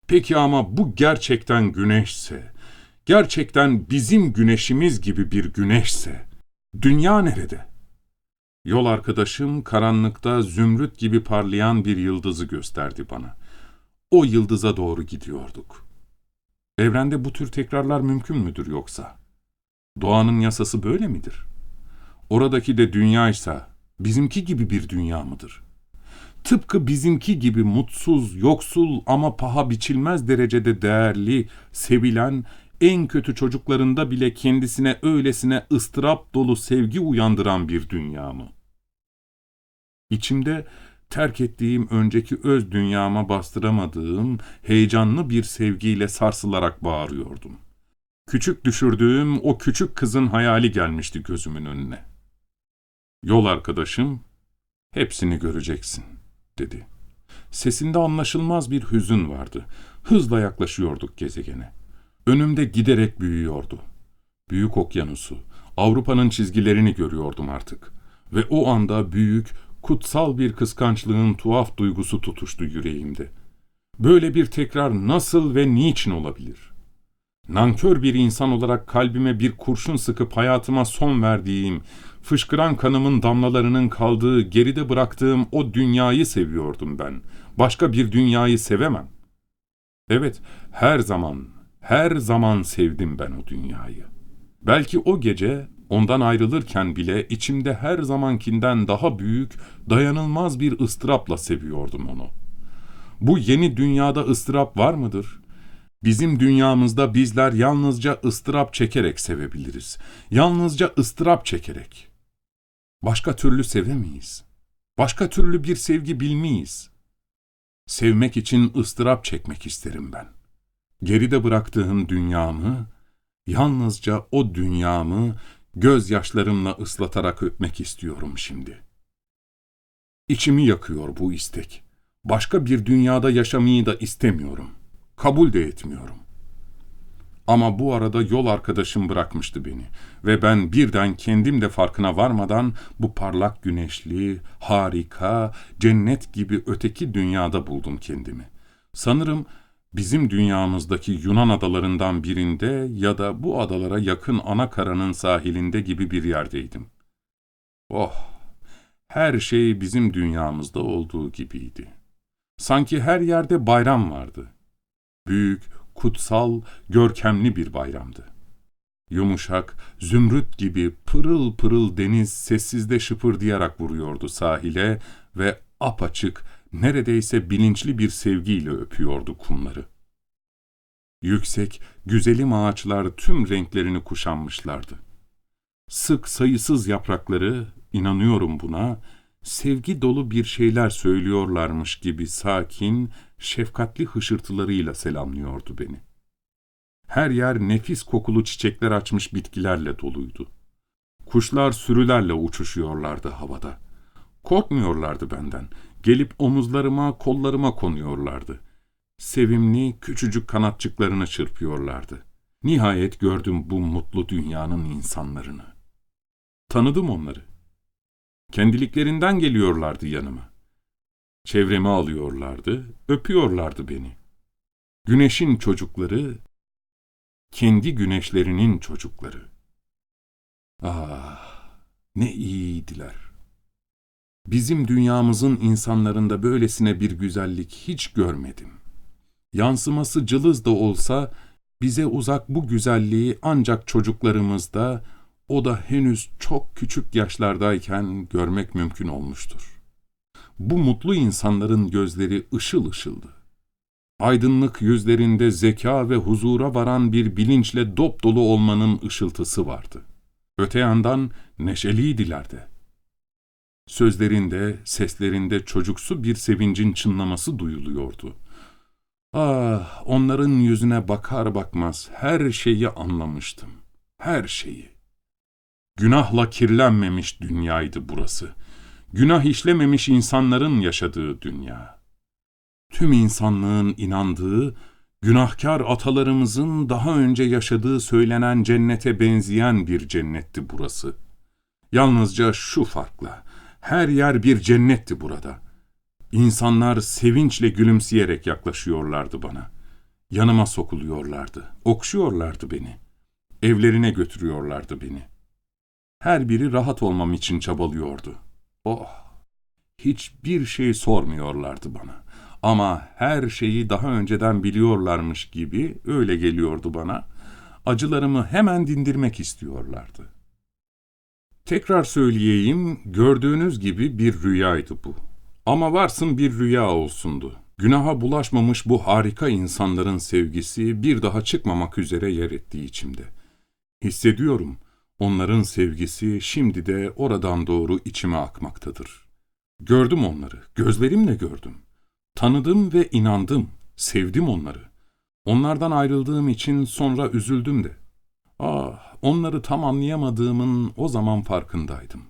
Peki ama bu gerçekten güneşse, gerçekten bizim güneşimiz gibi bir güneşse, dünya nerede? Yol arkadaşım karanlıkta zümrüt gibi parlayan bir yıldızı gösterdi bana. O yıldıza doğru gidiyorduk. Evrende bu tür tekrarlar mümkün müdür yoksa? Doğanın yasası böyle midir? Oradaki de dünyaysa bizimki gibi bir dünya mıdır? Tıpkı bizimki gibi mutsuz, yoksul ama paha biçilmez derecede değerli, sevilen, en kötü çocuklarında bile kendisine öylesine ıstırap dolu sevgi uyandıran bir dünya mı? İçimde terk ettiğim önceki öz dünyama bastıramadığım heyecanlı bir sevgiyle sarsılarak bağırıyordum. Küçük düşürdüğüm o küçük kızın hayali gelmişti gözümün önüne. Yol arkadaşım, hepsini göreceksin, dedi. Sesinde anlaşılmaz bir hüzün vardı. Hızla yaklaşıyorduk gezegene. Önümde giderek büyüyordu. Büyük okyanusu, Avrupa'nın çizgilerini görüyordum artık. Ve o anda büyük, kutsal bir kıskançlığın tuhaf duygusu tutuştu yüreğimde. Böyle bir tekrar nasıl ve niçin olabilir? Nankör bir insan olarak kalbime bir kurşun sıkıp hayatıma son verdiğim, fışkıran kanımın damlalarının kaldığı, geride bıraktığım o dünyayı seviyordum ben. Başka bir dünyayı sevemem. Evet, her zaman, her zaman sevdim ben o dünyayı. Belki o gece ondan ayrılırken bile içimde her zamankinden daha büyük, dayanılmaz bir ıstırapla seviyordum onu. Bu yeni dünyada ıstırap var mıdır? Bizim dünyamızda bizler yalnızca ıstırap çekerek sevebiliriz. Yalnızca ıstırap çekerek. Başka türlü sevemeyiz. Başka türlü bir sevgi bilmeyiz. Sevmek için ıstırap çekmek isterim ben. Geride bıraktığım dünyamı, yalnızca o dünyamı gözyaşlarımla ıslatarak öpmek istiyorum şimdi. İçimi yakıyor bu istek. Başka bir dünyada yaşamayı da istemiyorum. Kabul de etmiyorum. Ama bu arada yol arkadaşım bırakmıştı beni ve ben birden kendim de farkına varmadan bu parlak güneşli, harika, cennet gibi öteki dünyada buldum kendimi. Sanırım bizim dünyamızdaki Yunan adalarından birinde ya da bu adalara yakın ana karanın sahilinde gibi bir yerdeydim. Oh, her şey bizim dünyamızda olduğu gibiydi. Sanki her yerde bayram vardı. Büyük, kutsal, görkemli bir bayramdı. Yumuşak, zümrüt gibi pırıl pırıl deniz sessizde şıpırdayarak vuruyordu sahile ve apaçık, neredeyse bilinçli bir sevgiyle öpüyordu kumları. Yüksek, güzelim ağaçlar tüm renklerini kuşanmışlardı. Sık sayısız yaprakları, inanıyorum buna, sevgi dolu bir şeyler söylüyorlarmış gibi sakin, şefkatli hışırtılarıyla selamlıyordu beni. Her yer nefis kokulu çiçekler açmış bitkilerle doluydu. Kuşlar sürülerle uçuşuyorlardı havada. Korkmuyorlardı benden. Gelip omuzlarıma, kollarıma konuyorlardı. Sevimli, küçücük kanatçıklarını çırpıyorlardı. Nihayet gördüm bu mutlu dünyanın insanlarını. Tanıdım onları. Kendiliklerinden geliyorlardı yanıma. Çevreme alıyorlardı, öpüyorlardı beni. Güneşin çocukları, kendi güneşlerinin çocukları. Ah, ne iyiydiler. Bizim dünyamızın insanlarında böylesine bir güzellik hiç görmedim. Yansıması cılız da olsa, bize uzak bu güzelliği ancak çocuklarımızda, o da henüz çok küçük yaşlardayken görmek mümkün olmuştur. Bu mutlu insanların gözleri ışıl ışıldı. Aydınlık yüzlerinde zeka ve huzura varan bir bilinçle dop dolu olmanın ışıltısı vardı. Öte yandan neşeliydiler de. Sözlerinde, seslerinde çocuksu bir sevincin çınlaması duyuluyordu. Ah, onların yüzüne bakar bakmaz her şeyi anlamıştım. Her şeyi. Günahla kirlenmemiş dünyaydı burası. günah işlememiş insanların yaşadığı dünya. Tüm insanlığın inandığı, günahkar atalarımızın daha önce yaşadığı söylenen cennete benzeyen bir cennetti burası. Yalnızca şu farkla, her yer bir cennetti burada. İnsanlar sevinçle gülümseyerek yaklaşıyorlardı bana. Yanıma sokuluyorlardı, okşuyorlardı beni. Evlerine götürüyorlardı beni. Her biri rahat olmam için çabalıyordu. Oh! Hiçbir şey sormuyorlardı bana. Ama her şeyi daha önceden biliyorlarmış gibi öyle geliyordu bana. Acılarımı hemen dindirmek istiyorlardı. Tekrar söyleyeyim, gördüğünüz gibi bir rüyaydı bu. Ama varsın bir rüya olsundu. Günaha bulaşmamış bu harika insanların sevgisi bir daha çıkmamak üzere yer ettiği içimde. Hissediyorum, onların sevgisi şimdi de oradan doğru içime akmaktadır. Gördüm onları, gözlerimle gördüm. Tanıdım ve inandım, sevdim onları. Onlardan ayrıldığım için sonra üzüldüm de. Ah, onları tam anlayamadığımın o zaman farkındaydım.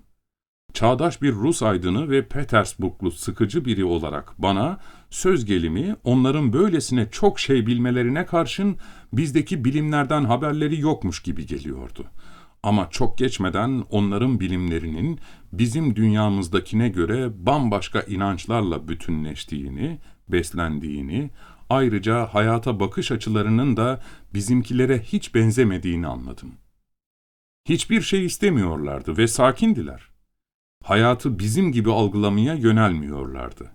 Çağdaş bir Rus aydını ve Petersburglu sıkıcı biri olarak bana söz gelimi onların böylesine çok şey bilmelerine karşın bizdeki bilimlerden haberleri yokmuş gibi geliyordu. Ama çok geçmeden onların bilimlerinin bizim dünyamızdakine göre bambaşka inançlarla bütünleştiğini, beslendiğini, ayrıca hayata bakış açılarının da bizimkilere hiç benzemediğini anladım. Hiçbir şey istemiyorlardı ve sakindiler. Hayatı bizim gibi algılamaya yönelmiyorlardı.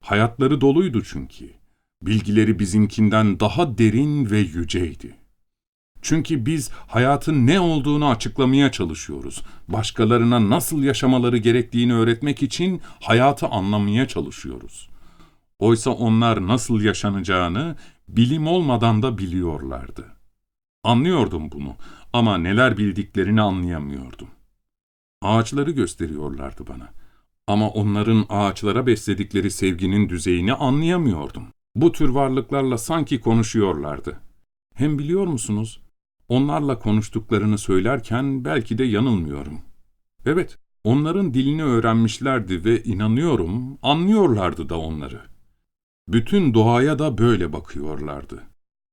Hayatları doluydu çünkü. Bilgileri bizimkinden daha derin ve yüceydi. Çünkü biz hayatın ne olduğunu açıklamaya çalışıyoruz. Başkalarına nasıl yaşamaları gerektiğini öğretmek için hayatı anlamaya çalışıyoruz. Oysa onlar nasıl yaşanacağını bilim olmadan da biliyorlardı. Anlıyordum bunu ama neler bildiklerini anlayamıyordum. Ağaçları gösteriyorlardı bana. Ama onların ağaçlara besledikleri sevginin düzeyini anlayamıyordum. Bu tür varlıklarla sanki konuşuyorlardı. Hem biliyor musunuz, onlarla konuştuklarını söylerken belki de yanılmıyorum. Evet, onların dilini öğrenmişlerdi ve inanıyorum, anlıyorlardı da onları. Bütün doğaya da böyle bakıyorlardı.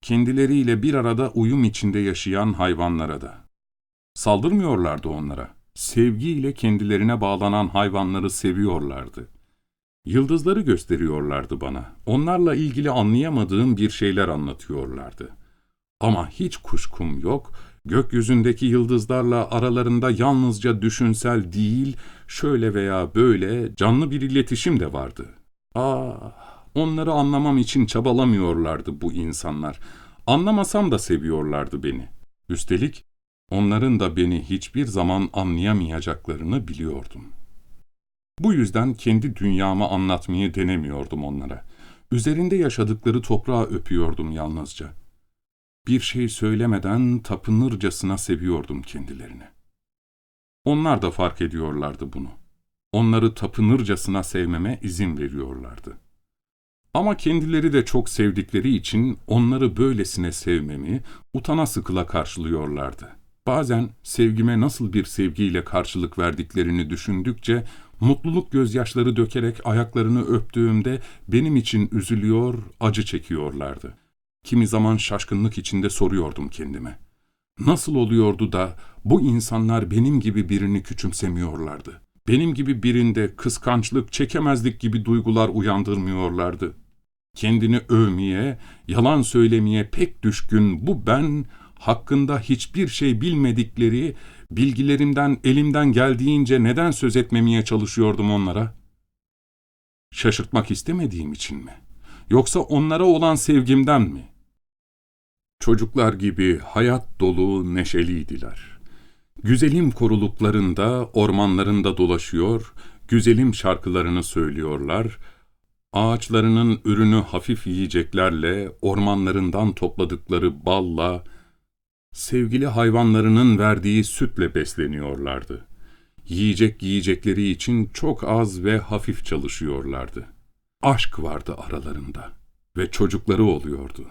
Kendileriyle bir arada uyum içinde yaşayan hayvanlara da. Saldırmıyorlardı onlara. Sevgiyle kendilerine bağlanan hayvanları seviyorlardı. Yıldızları gösteriyorlardı bana. Onlarla ilgili anlayamadığım bir şeyler anlatıyorlardı. Ama hiç kuşkum yok, gökyüzündeki yıldızlarla aralarında yalnızca düşünsel değil, şöyle veya böyle canlı bir iletişim de vardı. Ah, onları anlamam için çabalamıyorlardı bu insanlar. Anlamasam da seviyorlardı beni. Üstelik onların da beni hiçbir zaman anlayamayacaklarını biliyordum. Bu yüzden kendi dünyamı anlatmayı denemiyordum onlara. Üzerinde yaşadıkları toprağı öpüyordum yalnızca. Bir şey söylemeden tapınırcasına seviyordum kendilerini. Onlar da fark ediyorlardı bunu. Onları tapınırcasına sevmeme izin veriyorlardı. Ama kendileri de çok sevdikleri için onları böylesine sevmemi utana sıkıla karşılıyorlardı. Bazen sevgime nasıl bir sevgiyle karşılık verdiklerini düşündükçe mutluluk gözyaşları dökerek ayaklarını öptüğümde benim için üzülüyor, acı çekiyorlardı. Kimi zaman şaşkınlık içinde soruyordum kendime. Nasıl oluyordu da bu insanlar benim gibi birini küçümsemiyorlardı? Benim gibi birinde kıskançlık, çekemezlik gibi duygular uyandırmıyorlardı. Kendini övmeye, yalan söylemeye pek düşkün bu ben, hakkında hiçbir şey bilmedikleri, bilgilerimden elimden geldiğince neden söz etmemeye çalışıyordum onlara? Şaşırtmak istemediğim için mi? Yoksa onlara olan sevgimden mi? Çocuklar gibi hayat dolu neşeliydiler. Güzelim koruluklarında, ormanlarında dolaşıyor, güzelim şarkılarını söylüyorlar, ağaçlarının ürünü hafif yiyeceklerle, ormanlarından topladıkları balla, sevgili hayvanlarının verdiği sütle besleniyorlardı. Yiyecek yiyecekleri için çok az ve hafif çalışıyorlardı. Aşk vardı aralarında ve çocukları oluyordu.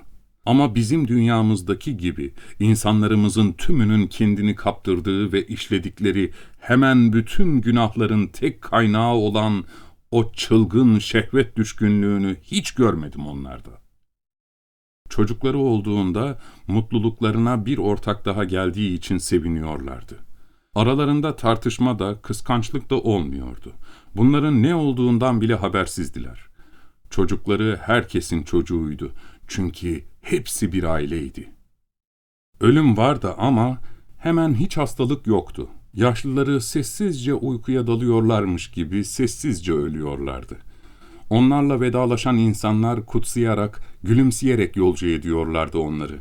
Ama bizim dünyamızdaki gibi insanlarımızın tümünün kendini kaptırdığı ve işledikleri hemen bütün günahların tek kaynağı olan o çılgın şehvet düşkünlüğünü hiç görmedim onlarda. Çocukları olduğunda mutluluklarına bir ortak daha geldiği için seviniyorlardı. Aralarında tartışma da, kıskançlık da olmuyordu. Bunların ne olduğundan bile habersizdiler. Çocukları herkesin çocuğuydu. Çünkü hepsi bir aileydi. Ölüm vardı ama hemen hiç hastalık yoktu. Yaşlıları sessizce uykuya dalıyorlarmış gibi sessizce ölüyorlardı. Onlarla vedalaşan insanlar kutsayarak, gülümseyerek yolcu ediyorlardı onları.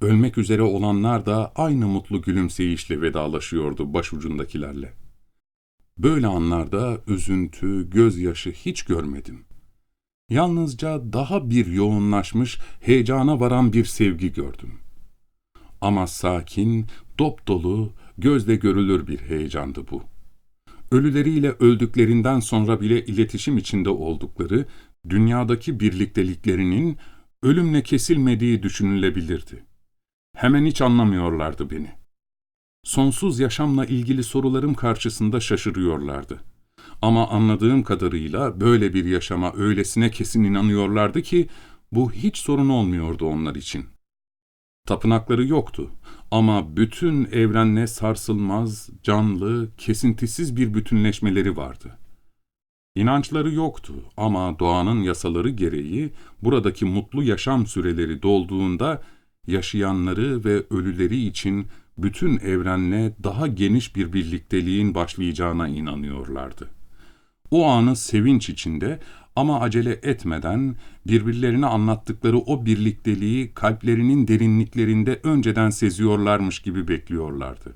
Ölmek üzere olanlar da aynı mutlu gülümseyişle vedalaşıyordu başucundakilerle. Böyle anlarda üzüntü, gözyaşı hiç görmedim. Yalnızca daha bir yoğunlaşmış, heyecana varan bir sevgi gördüm. Ama sakin, dop dolu, gözle görülür bir heyecandı bu. Ölüleriyle öldüklerinden sonra bile iletişim içinde oldukları, dünyadaki birlikteliklerinin ölümle kesilmediği düşünülebilirdi. Hemen hiç anlamıyorlardı beni. Sonsuz yaşamla ilgili sorularım karşısında şaşırıyorlardı. Ama anladığım kadarıyla böyle bir yaşama öylesine kesin inanıyorlardı ki bu hiç sorun olmuyordu onlar için. Tapınakları yoktu ama bütün evrenle sarsılmaz, canlı, kesintisiz bir bütünleşmeleri vardı. İnançları yoktu ama doğanın yasaları gereği buradaki mutlu yaşam süreleri dolduğunda yaşayanları ve ölüleri için bütün evrenle daha geniş bir birlikteliğin başlayacağına inanıyorlardı. O anı sevinç içinde ama acele etmeden birbirlerine anlattıkları o birlikteliği kalplerinin derinliklerinde önceden seziyorlarmış gibi bekliyorlardı.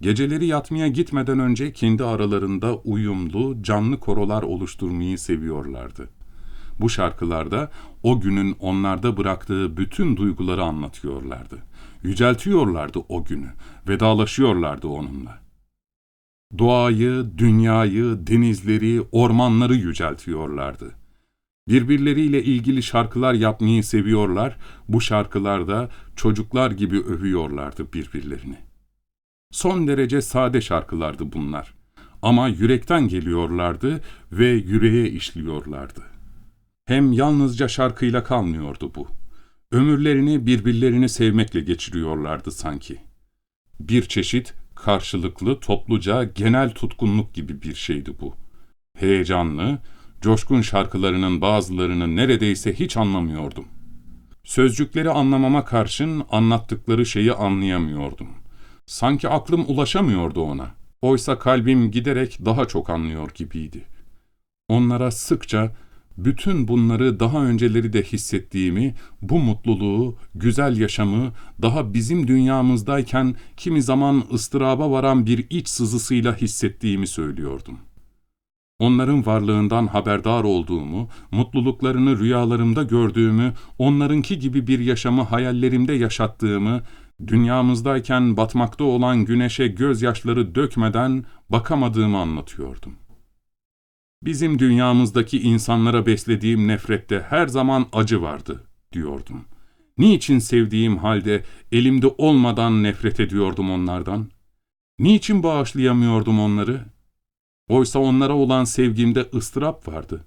Geceleri yatmaya gitmeden önce kendi aralarında uyumlu, canlı korolar oluşturmayı seviyorlardı. Bu şarkılarda o günün onlarda bıraktığı bütün duyguları anlatıyorlardı. Yüceltiyorlardı o günü, vedalaşıyorlardı onunla. Doğayı, dünyayı, denizleri, ormanları yüceltiyorlardı. Birbirleriyle ilgili şarkılar yapmayı seviyorlar, bu şarkılarda çocuklar gibi övüyorlardı birbirlerini. Son derece sade şarkılardı bunlar. Ama yürekten geliyorlardı ve yüreğe işliyorlardı. Hem yalnızca şarkıyla kalmıyordu bu. Ömürlerini birbirlerini sevmekle geçiriyorlardı sanki. Bir çeşit karşılıklı, topluca, genel tutkunluk gibi bir şeydi bu. Heyecanlı, coşkun şarkılarının bazılarını neredeyse hiç anlamıyordum. Sözcükleri anlamama karşın anlattıkları şeyi anlayamıyordum. Sanki aklım ulaşamıyordu ona. Oysa kalbim giderek daha çok anlıyor gibiydi. Onlara sıkça bütün bunları daha önceleri de hissettiğimi, bu mutluluğu, güzel yaşamı daha bizim dünyamızdayken kimi zaman ıstıraba varan bir iç sızısıyla hissettiğimi söylüyordum. Onların varlığından haberdar olduğumu, mutluluklarını rüyalarımda gördüğümü, onlarınki gibi bir yaşamı hayallerimde yaşattığımı, dünyamızdayken batmakta olan güneşe gözyaşları dökmeden bakamadığımı anlatıyordum. Bizim dünyamızdaki insanlara beslediğim nefrette her zaman acı vardı, diyordum. Niçin sevdiğim halde elimde olmadan nefret ediyordum onlardan? Niçin bağışlayamıyordum onları? Oysa onlara olan sevgimde ıstırap vardı.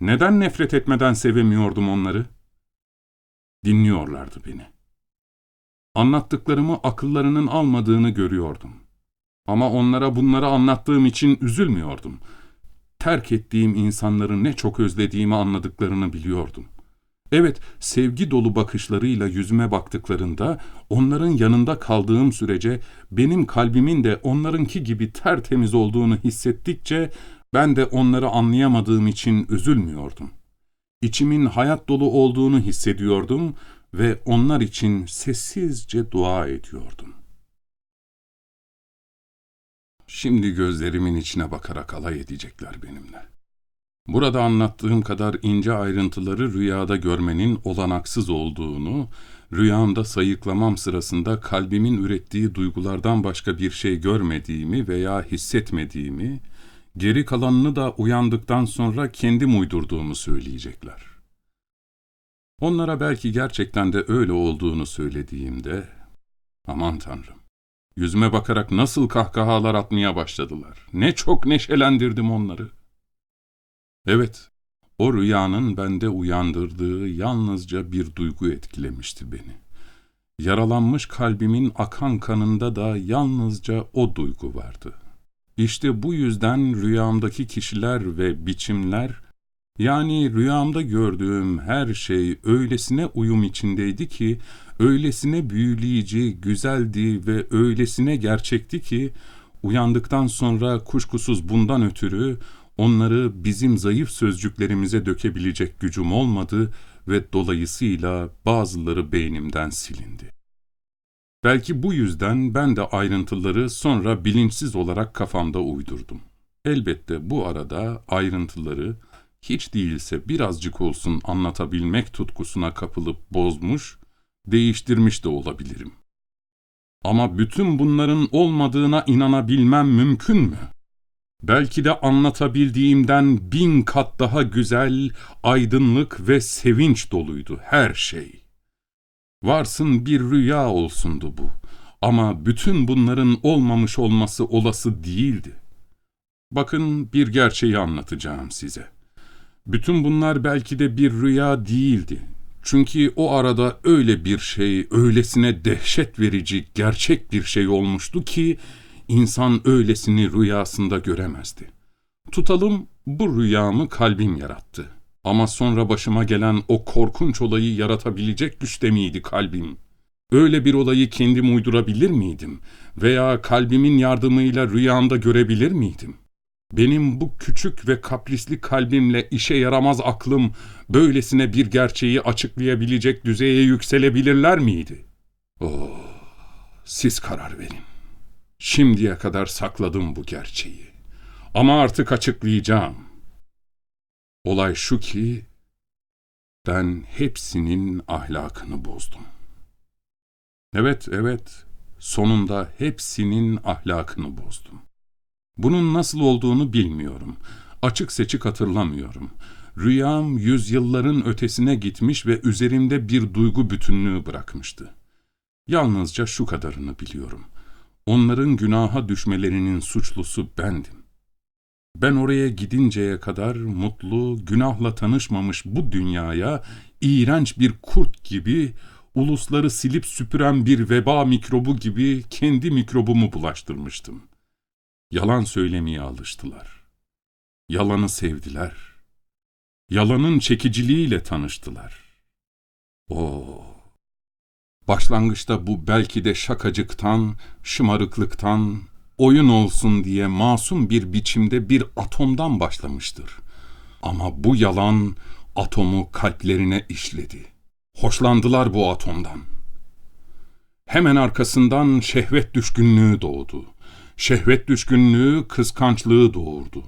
Neden nefret etmeden sevemiyordum onları? Dinliyorlardı beni. Anlattıklarımı akıllarının almadığını görüyordum. Ama onlara bunları anlattığım için üzülmüyordum terk ettiğim insanları ne çok özlediğimi anladıklarını biliyordum. Evet, sevgi dolu bakışlarıyla yüzüme baktıklarında, onların yanında kaldığım sürece benim kalbimin de onlarınki gibi tertemiz olduğunu hissettikçe ben de onları anlayamadığım için üzülmüyordum. İçimin hayat dolu olduğunu hissediyordum ve onlar için sessizce dua ediyordum. Şimdi gözlerimin içine bakarak alay edecekler benimle. Burada anlattığım kadar ince ayrıntıları rüyada görmenin olanaksız olduğunu, rüyamda sayıklamam sırasında kalbimin ürettiği duygulardan başka bir şey görmediğimi veya hissetmediğimi, geri kalanını da uyandıktan sonra kendim uydurduğumu söyleyecekler. Onlara belki gerçekten de öyle olduğunu söylediğimde, aman tanrım, yüzüme bakarak nasıl kahkahalar atmaya başladılar. Ne çok neşelendirdim onları. Evet, o rüyanın bende uyandırdığı yalnızca bir duygu etkilemişti beni. Yaralanmış kalbimin akan kanında da yalnızca o duygu vardı. İşte bu yüzden rüyamdaki kişiler ve biçimler, yani rüyamda gördüğüm her şey öylesine uyum içindeydi ki, öylesine büyüleyici, güzeldi ve öylesine gerçekti ki, uyandıktan sonra kuşkusuz bundan ötürü onları bizim zayıf sözcüklerimize dökebilecek gücüm olmadı ve dolayısıyla bazıları beynimden silindi. Belki bu yüzden ben de ayrıntıları sonra bilinçsiz olarak kafamda uydurdum. Elbette bu arada ayrıntıları hiç değilse birazcık olsun anlatabilmek tutkusuna kapılıp bozmuş, değiştirmiş de olabilirim. Ama bütün bunların olmadığına inanabilmem mümkün mü? Belki de anlatabildiğimden bin kat daha güzel, aydınlık ve sevinç doluydu her şey. Varsın bir rüya olsundu bu ama bütün bunların olmamış olması olası değildi. Bakın bir gerçeği anlatacağım size. Bütün bunlar belki de bir rüya değildi. Çünkü o arada öyle bir şey, öylesine dehşet verici, gerçek bir şey olmuştu ki insan öylesini rüyasında göremezdi. Tutalım bu rüyamı kalbim yarattı. Ama sonra başıma gelen o korkunç olayı yaratabilecek güçte miydi kalbim? Öyle bir olayı kendim uydurabilir miydim? Veya kalbimin yardımıyla rüyamda görebilir miydim? Benim bu küçük ve kaprisli kalbimle işe yaramaz aklım böylesine bir gerçeği açıklayabilecek düzeye yükselebilirler miydi? Oh, siz karar verin. Şimdiye kadar sakladım bu gerçeği. Ama artık açıklayacağım. Olay şu ki, ben hepsinin ahlakını bozdum. Evet, evet, sonunda hepsinin ahlakını bozdum. Bunun nasıl olduğunu bilmiyorum. Açık seçik hatırlamıyorum. Rüyam yüzyılların ötesine gitmiş ve üzerimde bir duygu bütünlüğü bırakmıştı. Yalnızca şu kadarını biliyorum. Onların günaha düşmelerinin suçlusu bendim. Ben oraya gidinceye kadar mutlu, günahla tanışmamış bu dünyaya iğrenç bir kurt gibi, ulusları silip süpüren bir veba mikrobu gibi kendi mikrobumu bulaştırmıştım. Yalan söylemeye alıştılar. Yalanı sevdiler. Yalanın çekiciliğiyle tanıştılar. O Başlangıçta bu belki de şakacıktan, şımarıklıktan, oyun olsun diye masum bir biçimde bir atomdan başlamıştır. Ama bu yalan atomu kalplerine işledi. Hoşlandılar bu atomdan. Hemen arkasından şehvet düşkünlüğü doğdu. Şehvet düşkünlüğü kıskançlığı doğurdu.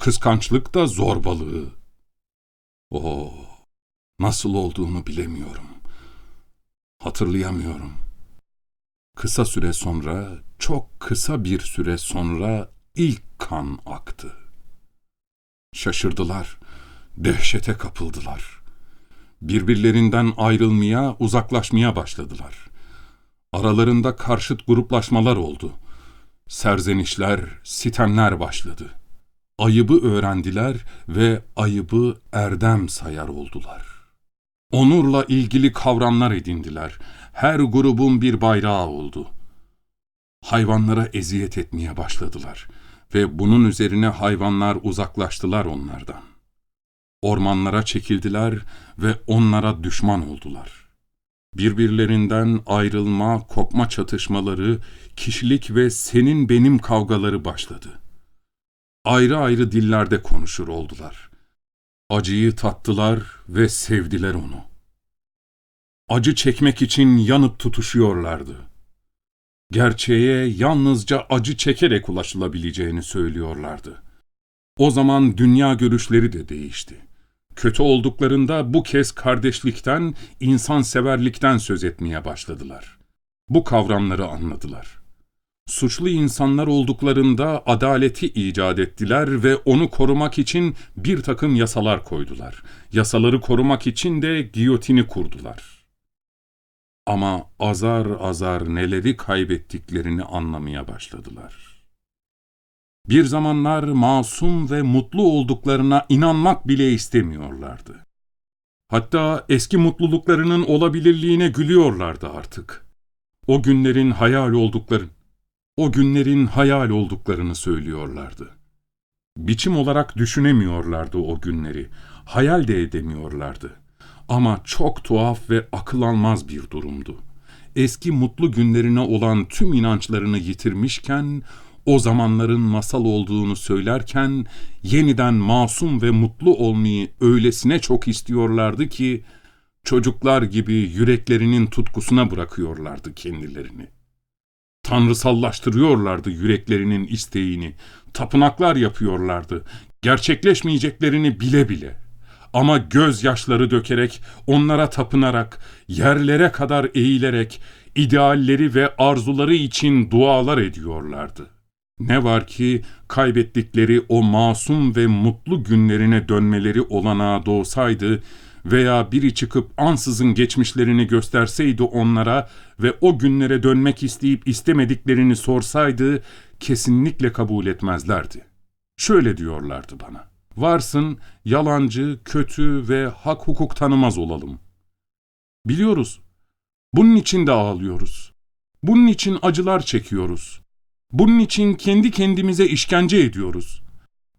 Kıskançlık da zorbalığı. O nasıl olduğunu bilemiyorum. Hatırlayamıyorum. Kısa süre sonra, çok kısa bir süre sonra ilk kan aktı. Şaşırdılar, dehşete kapıldılar. Birbirlerinden ayrılmaya, uzaklaşmaya başladılar. Aralarında karşıt gruplaşmalar oldu. Serzenişler, sitemler başladı. Ayıbı öğrendiler ve ayıbı erdem sayar oldular. Onurla ilgili kavramlar edindiler. Her grubun bir bayrağı oldu. Hayvanlara eziyet etmeye başladılar ve bunun üzerine hayvanlar uzaklaştılar onlardan. Ormanlara çekildiler ve onlara düşman oldular. Birbirlerinden ayrılma, kopma çatışmaları, kişilik ve senin benim kavgaları başladı. Ayrı ayrı dillerde konuşur oldular. Acıyı tattılar ve sevdiler onu. Acı çekmek için yanıp tutuşuyorlardı. Gerçeğe yalnızca acı çekerek ulaşılabileceğini söylüyorlardı. O zaman dünya görüşleri de değişti. Kötü olduklarında bu kez kardeşlikten, insanseverlikten söz etmeye başladılar. Bu kavramları anladılar. Suçlu insanlar olduklarında adaleti icat ettiler ve onu korumak için bir takım yasalar koydular. Yasaları korumak için de giyotini kurdular. Ama azar azar neleri kaybettiklerini anlamaya başladılar. Bir zamanlar masum ve mutlu olduklarına inanmak bile istemiyorlardı. Hatta eski mutluluklarının olabilirliğine gülüyorlardı artık. O günlerin hayal oldukların, o günlerin hayal olduklarını söylüyorlardı. Biçim olarak düşünemiyorlardı o günleri, hayal de edemiyorlardı. Ama çok tuhaf ve akıl almaz bir durumdu. Eski mutlu günlerine olan tüm inançlarını yitirmişken, o zamanların masal olduğunu söylerken, yeniden masum ve mutlu olmayı öylesine çok istiyorlardı ki, çocuklar gibi yüreklerinin tutkusuna bırakıyorlardı kendilerini. Tanrısallaştırıyorlardı yüreklerinin isteğini, tapınaklar yapıyorlardı, gerçekleşmeyeceklerini bile bile. Ama gözyaşları dökerek, onlara tapınarak, yerlere kadar eğilerek, idealleri ve arzuları için dualar ediyorlardı. Ne var ki kaybettikleri o masum ve mutlu günlerine dönmeleri olanağı doğsaydı veya biri çıkıp ansızın geçmişlerini gösterseydi onlara ve o günlere dönmek isteyip istemediklerini sorsaydı kesinlikle kabul etmezlerdi. Şöyle diyorlardı bana. Varsın yalancı, kötü ve hak hukuk tanımaz olalım. Biliyoruz. Bunun için de ağlıyoruz. Bunun için acılar çekiyoruz. Bunun için kendi kendimize işkence ediyoruz.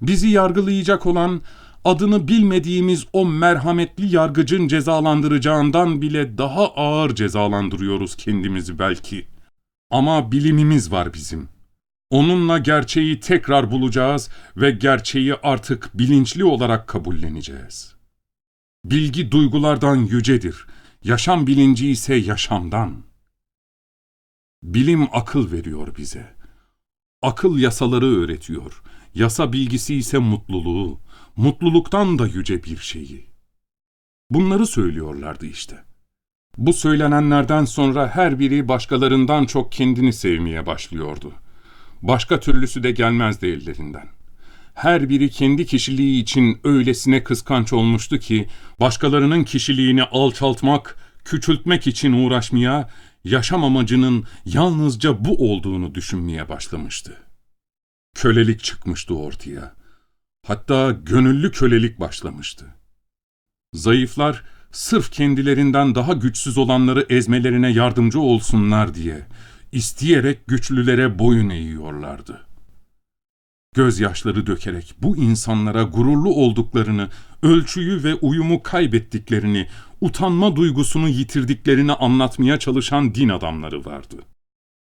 Bizi yargılayacak olan adını bilmediğimiz o merhametli yargıcın cezalandıracağından bile daha ağır cezalandırıyoruz kendimizi belki. Ama bilimimiz var bizim. Onunla gerçeği tekrar bulacağız ve gerçeği artık bilinçli olarak kabulleneceğiz. Bilgi duygulardan yücedir, yaşam bilinci ise yaşamdan. Bilim akıl veriyor bize. Akıl yasaları öğretiyor, yasa bilgisi ise mutluluğu, mutluluktan da yüce bir şeyi. Bunları söylüyorlardı işte. Bu söylenenlerden sonra her biri başkalarından çok kendini sevmeye başlıyordu. Başka türlüsü de gelmezdi ellerinden. Her biri kendi kişiliği için öylesine kıskanç olmuştu ki, başkalarının kişiliğini alçaltmak, küçültmek için uğraşmaya, yaşam amacının yalnızca bu olduğunu düşünmeye başlamıştı. Kölelik çıkmıştı ortaya. Hatta gönüllü kölelik başlamıştı. Zayıflar, sırf kendilerinden daha güçsüz olanları ezmelerine yardımcı olsunlar diye, isteyerek güçlülere boyun eğiyorlardı. Gözyaşları dökerek bu insanlara gururlu olduklarını, ölçüyü ve uyumu kaybettiklerini, utanma duygusunu yitirdiklerini anlatmaya çalışan din adamları vardı.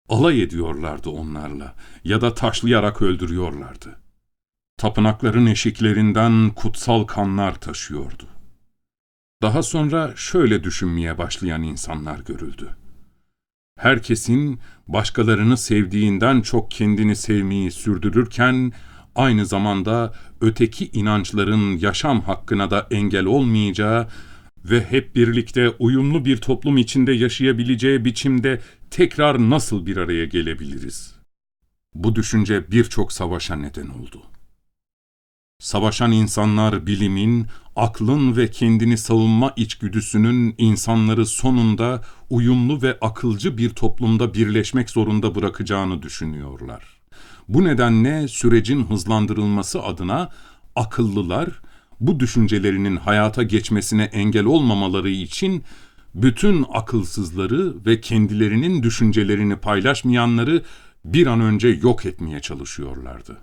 Alay ediyorlardı onlarla ya da taşlayarak öldürüyorlardı. Tapınakların eşiklerinden kutsal kanlar taşıyordu. Daha sonra şöyle düşünmeye başlayan insanlar görüldü. Herkesin başkalarını sevdiğinden çok kendini sevmeyi sürdürürken, aynı zamanda öteki inançların yaşam hakkına da engel olmayacağı ve hep birlikte uyumlu bir toplum içinde yaşayabileceği biçimde tekrar nasıl bir araya gelebiliriz? Bu düşünce birçok savaşa neden oldu. Savaşan insanlar bilimin, aklın ve kendini savunma içgüdüsünün insanları sonunda uyumlu ve akılcı bir toplumda birleşmek zorunda bırakacağını düşünüyorlar. Bu nedenle sürecin hızlandırılması adına akıllılar bu düşüncelerinin hayata geçmesine engel olmamaları için bütün akılsızları ve kendilerinin düşüncelerini paylaşmayanları bir an önce yok etmeye çalışıyorlardı.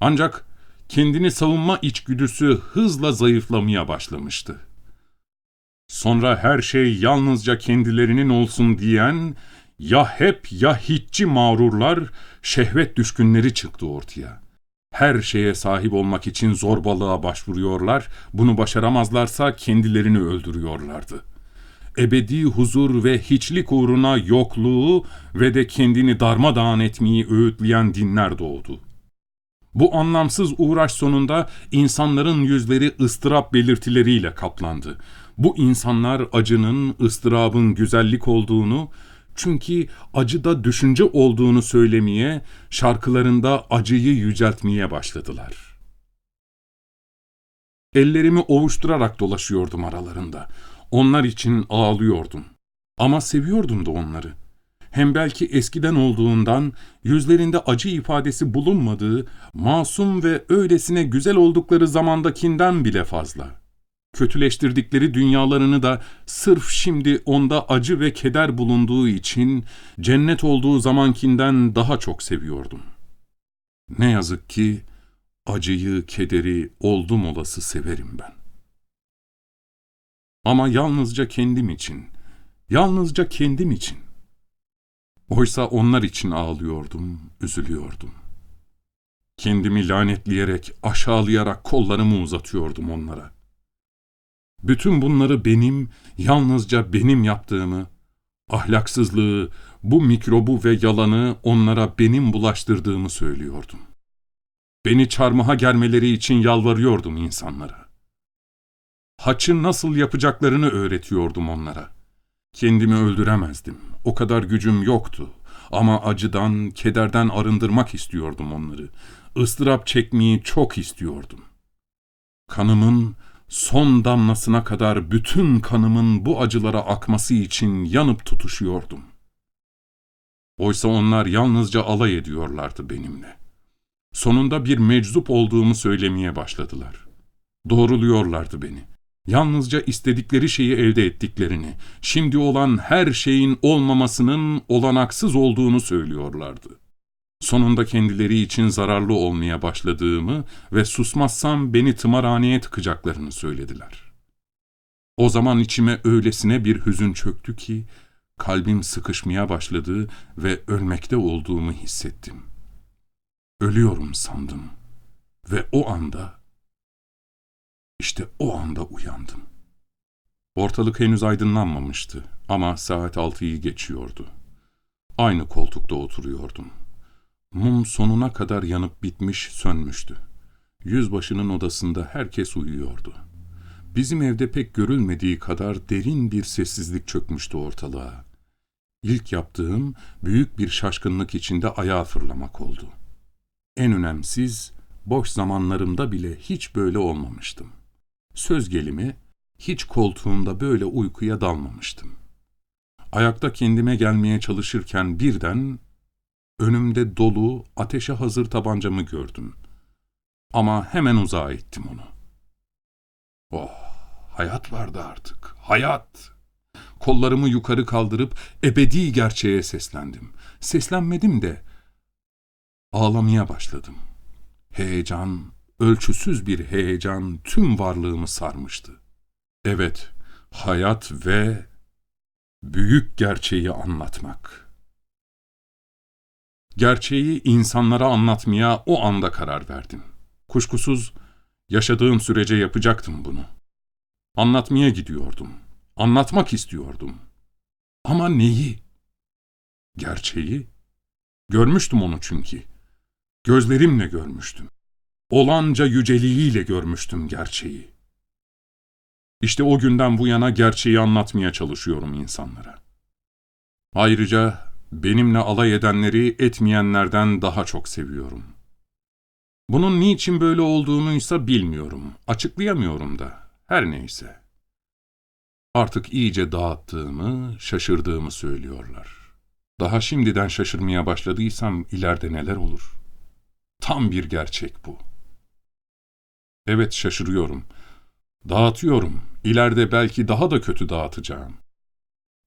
Ancak kendini savunma içgüdüsü hızla zayıflamaya başlamıştı. Sonra her şey yalnızca kendilerinin olsun diyen, ya hep ya hiççi mağrurlar, şehvet düşkünleri çıktı ortaya. Her şeye sahip olmak için zorbalığa başvuruyorlar, bunu başaramazlarsa kendilerini öldürüyorlardı. Ebedi huzur ve hiçlik uğruna yokluğu ve de kendini darmadağın etmeyi öğütleyen dinler doğdu. Bu anlamsız uğraş sonunda insanların yüzleri ıstırap belirtileriyle kaplandı. Bu insanlar acının, ıstırabın güzellik olduğunu, Çünkü acıda düşünce olduğunu söylemeye, şarkılarında acıyı yüceltmeye başladılar. Ellerimi ovuşturarak dolaşıyordum aralarında. Onlar için ağlıyordum. Ama seviyordum da onları. Hem belki eskiden olduğundan, yüzlerinde acı ifadesi bulunmadığı, masum ve öylesine güzel oldukları zamandakinden bile fazla. Kötüleştirdikleri dünyalarını da sırf şimdi onda acı ve keder bulunduğu için cennet olduğu zamankinden daha çok seviyordum. Ne yazık ki acıyı, kederi oldum olası severim ben. Ama yalnızca kendim için, yalnızca kendim için. Oysa onlar için ağlıyordum, üzülüyordum. Kendimi lanetleyerek, aşağılayarak kollarımı uzatıyordum onlara. Bütün bunları benim, yalnızca benim yaptığımı, ahlaksızlığı, bu mikrobu ve yalanı onlara benim bulaştırdığımı söylüyordum. Beni çarmıha germeleri için yalvarıyordum insanlara. Haçı nasıl yapacaklarını öğretiyordum onlara. Kendimi öldüremezdim. O kadar gücüm yoktu. Ama acıdan, kederden arındırmak istiyordum onları. Istırap çekmeyi çok istiyordum. Kanımın son damlasına kadar bütün kanımın bu acılara akması için yanıp tutuşuyordum. Oysa onlar yalnızca alay ediyorlardı benimle. Sonunda bir meczup olduğumu söylemeye başladılar. Doğruluyorlardı beni. Yalnızca istedikleri şeyi elde ettiklerini, şimdi olan her şeyin olmamasının olanaksız olduğunu söylüyorlardı. Sonunda kendileri için zararlı olmaya başladığımı ve susmazsam beni tımarhaneye tıkacaklarını söylediler. O zaman içime öylesine bir hüzün çöktü ki, kalbim sıkışmaya başladı ve ölmekte olduğumu hissettim. Ölüyorum sandım ve o anda, işte o anda uyandım. Ortalık henüz aydınlanmamıştı ama saat altıyı geçiyordu. Aynı koltukta oturuyordum. Mum sonuna kadar yanıp bitmiş, sönmüştü. Yüzbaşının odasında herkes uyuyordu. Bizim evde pek görülmediği kadar derin bir sessizlik çökmüştü ortalığa. İlk yaptığım büyük bir şaşkınlık içinde ayağa fırlamak oldu. En önemsiz, boş zamanlarımda bile hiç böyle olmamıştım. Söz gelimi, hiç koltuğumda böyle uykuya dalmamıştım. Ayakta kendime gelmeye çalışırken birden önümde dolu, ateşe hazır tabancamı gördüm. Ama hemen uzağa ettim onu. Oh, hayat vardı artık, hayat! Kollarımı yukarı kaldırıp ebedi gerçeğe seslendim. Seslenmedim de ağlamaya başladım. Heyecan, ölçüsüz bir heyecan tüm varlığımı sarmıştı. Evet, hayat ve büyük gerçeği anlatmak.'' Gerçeği insanlara anlatmaya o anda karar verdim. Kuşkusuz yaşadığım sürece yapacaktım bunu. Anlatmaya gidiyordum. Anlatmak istiyordum. Ama neyi? Gerçeği? Görmüştüm onu çünkü. Gözlerimle görmüştüm. Olanca yüceliğiyle görmüştüm gerçeği. İşte o günden bu yana gerçeği anlatmaya çalışıyorum insanlara. Ayrıca benimle alay edenleri etmeyenlerden daha çok seviyorum. Bunun niçin böyle olduğunuysa bilmiyorum, açıklayamıyorum da. Her neyse. Artık iyice dağıttığımı, şaşırdığımı söylüyorlar. Daha şimdiden şaşırmaya başladıysam ileride neler olur? Tam bir gerçek bu. Evet şaşırıyorum. Dağıtıyorum. İleride belki daha da kötü dağıtacağım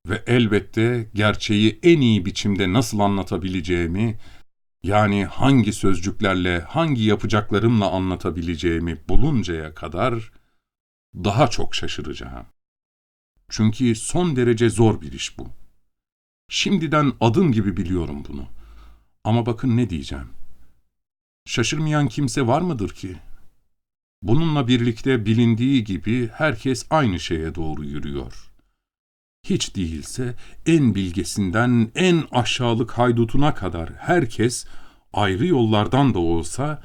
ve elbette gerçeği en iyi biçimde nasıl anlatabileceğimi, yani hangi sözcüklerle, hangi yapacaklarımla anlatabileceğimi buluncaya kadar daha çok şaşıracağım. Çünkü son derece zor bir iş bu. Şimdiden adım gibi biliyorum bunu. Ama bakın ne diyeceğim. Şaşırmayan kimse var mıdır ki? Bununla birlikte bilindiği gibi herkes aynı şeye doğru yürüyor.'' hiç değilse en bilgesinden en aşağılık haydutuna kadar herkes ayrı yollardan da olsa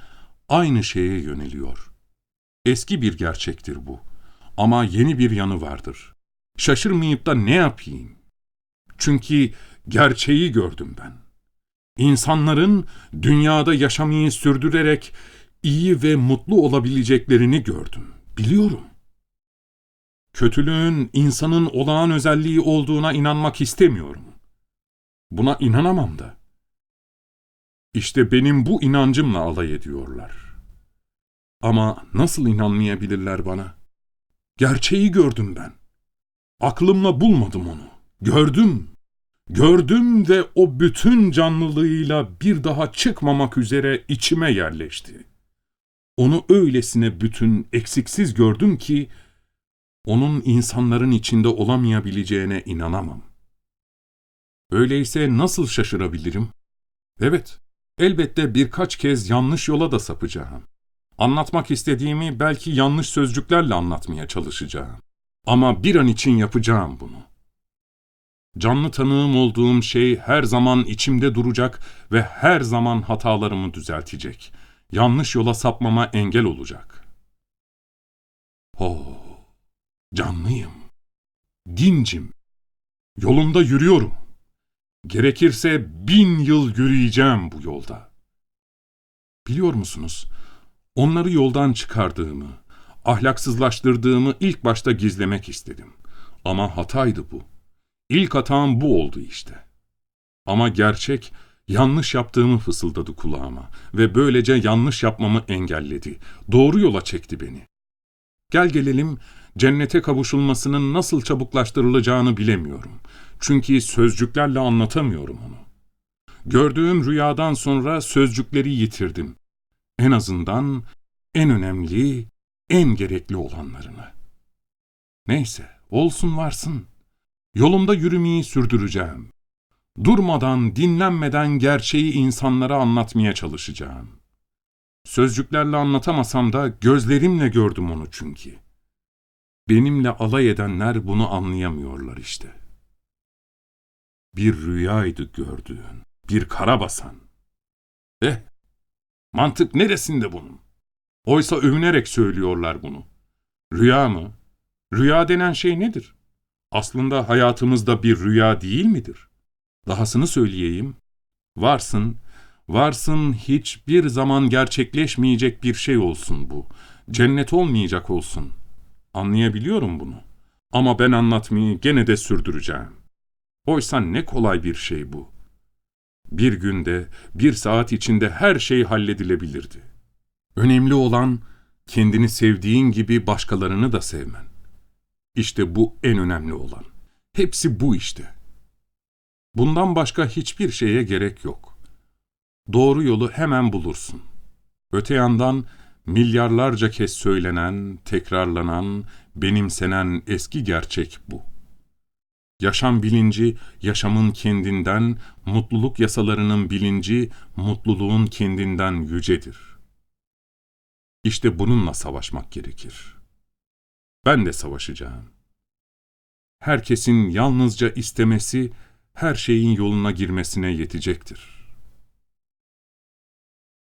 aynı şeye yöneliyor. Eski bir gerçektir bu ama yeni bir yanı vardır. Şaşırmayıp da ne yapayım? Çünkü Gerçeği gördüm ben. İnsanların dünyada yaşamayı sürdürerek iyi ve mutlu olabileceklerini gördüm. Biliyorum. Kötülüğün insanın olağan özelliği olduğuna inanmak istemiyorum. Buna inanamam da. İşte benim bu inancımla alay ediyorlar. Ama nasıl inanmayabilirler bana? Gerçeği gördüm ben. Aklımla bulmadım onu. Gördüm. Gördüm ve o bütün canlılığıyla bir daha çıkmamak üzere içime yerleşti. Onu öylesine bütün, eksiksiz gördüm ki, onun insanların içinde olamayabileceğine inanamam. Öyleyse nasıl şaşırabilirim? Evet, elbette birkaç kez yanlış yola da sapacağım. Anlatmak istediğimi belki yanlış sözcüklerle anlatmaya çalışacağım. Ama bir an için yapacağım bunu. Canlı tanığım olduğum şey her zaman içimde duracak ve her zaman hatalarımı düzeltecek. Yanlış yola sapmama engel olacak. Oh, canlıyım. Dincim. Yolumda yürüyorum. Gerekirse bin yıl yürüyeceğim bu yolda. Biliyor musunuz, onları yoldan çıkardığımı, ahlaksızlaştırdığımı ilk başta gizlemek istedim. Ama hataydı bu. İlk hatam bu oldu işte. Ama gerçek, yanlış yaptığımı fısıldadı kulağıma ve böylece yanlış yapmamı engelledi. Doğru yola çekti beni. Gel gelelim, cennete kavuşulmasının nasıl çabuklaştırılacağını bilemiyorum. Çünkü sözcüklerle anlatamıyorum onu. Gördüğüm rüyadan sonra sözcükleri yitirdim. En azından en önemli, en gerekli olanlarını. Neyse, olsun varsın. Yolumda yürümeyi sürdüreceğim. Durmadan, dinlenmeden gerçeği insanlara anlatmaya çalışacağım. Sözcüklerle anlatamasam da gözlerimle gördüm onu çünkü. Benimle alay edenler bunu anlayamıyorlar işte. Bir rüyaydı gördüğün, bir karabasan. Eh, mantık neresinde bunun? Oysa övünerek söylüyorlar bunu. Rüya mı? Rüya denen şey nedir? Aslında hayatımızda bir rüya değil midir? Dahasını söyleyeyim. Varsın, varsın hiçbir zaman gerçekleşmeyecek bir şey olsun bu. Cennet olmayacak olsun. Anlayabiliyorum bunu. Ama ben anlatmayı gene de sürdüreceğim. Oysa ne kolay bir şey bu. Bir günde, bir saat içinde her şey halledilebilirdi. Önemli olan kendini sevdiğin gibi başkalarını da sevmen. İşte bu en önemli olan. Hepsi bu işte. Bundan başka hiçbir şeye gerek yok. Doğru yolu hemen bulursun. Öte yandan milyarlarca kez söylenen, tekrarlanan, benimsenen eski gerçek bu. Yaşam bilinci, yaşamın kendinden, mutluluk yasalarının bilinci, mutluluğun kendinden yücedir. İşte bununla savaşmak gerekir. Ben de savaşacağım. Herkesin yalnızca istemesi, her şeyin yoluna girmesine yetecektir.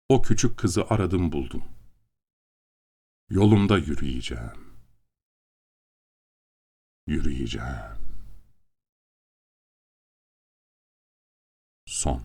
O küçük kızı aradım buldum. Yolumda yürüyeceğim. Yürüyeceğim. Son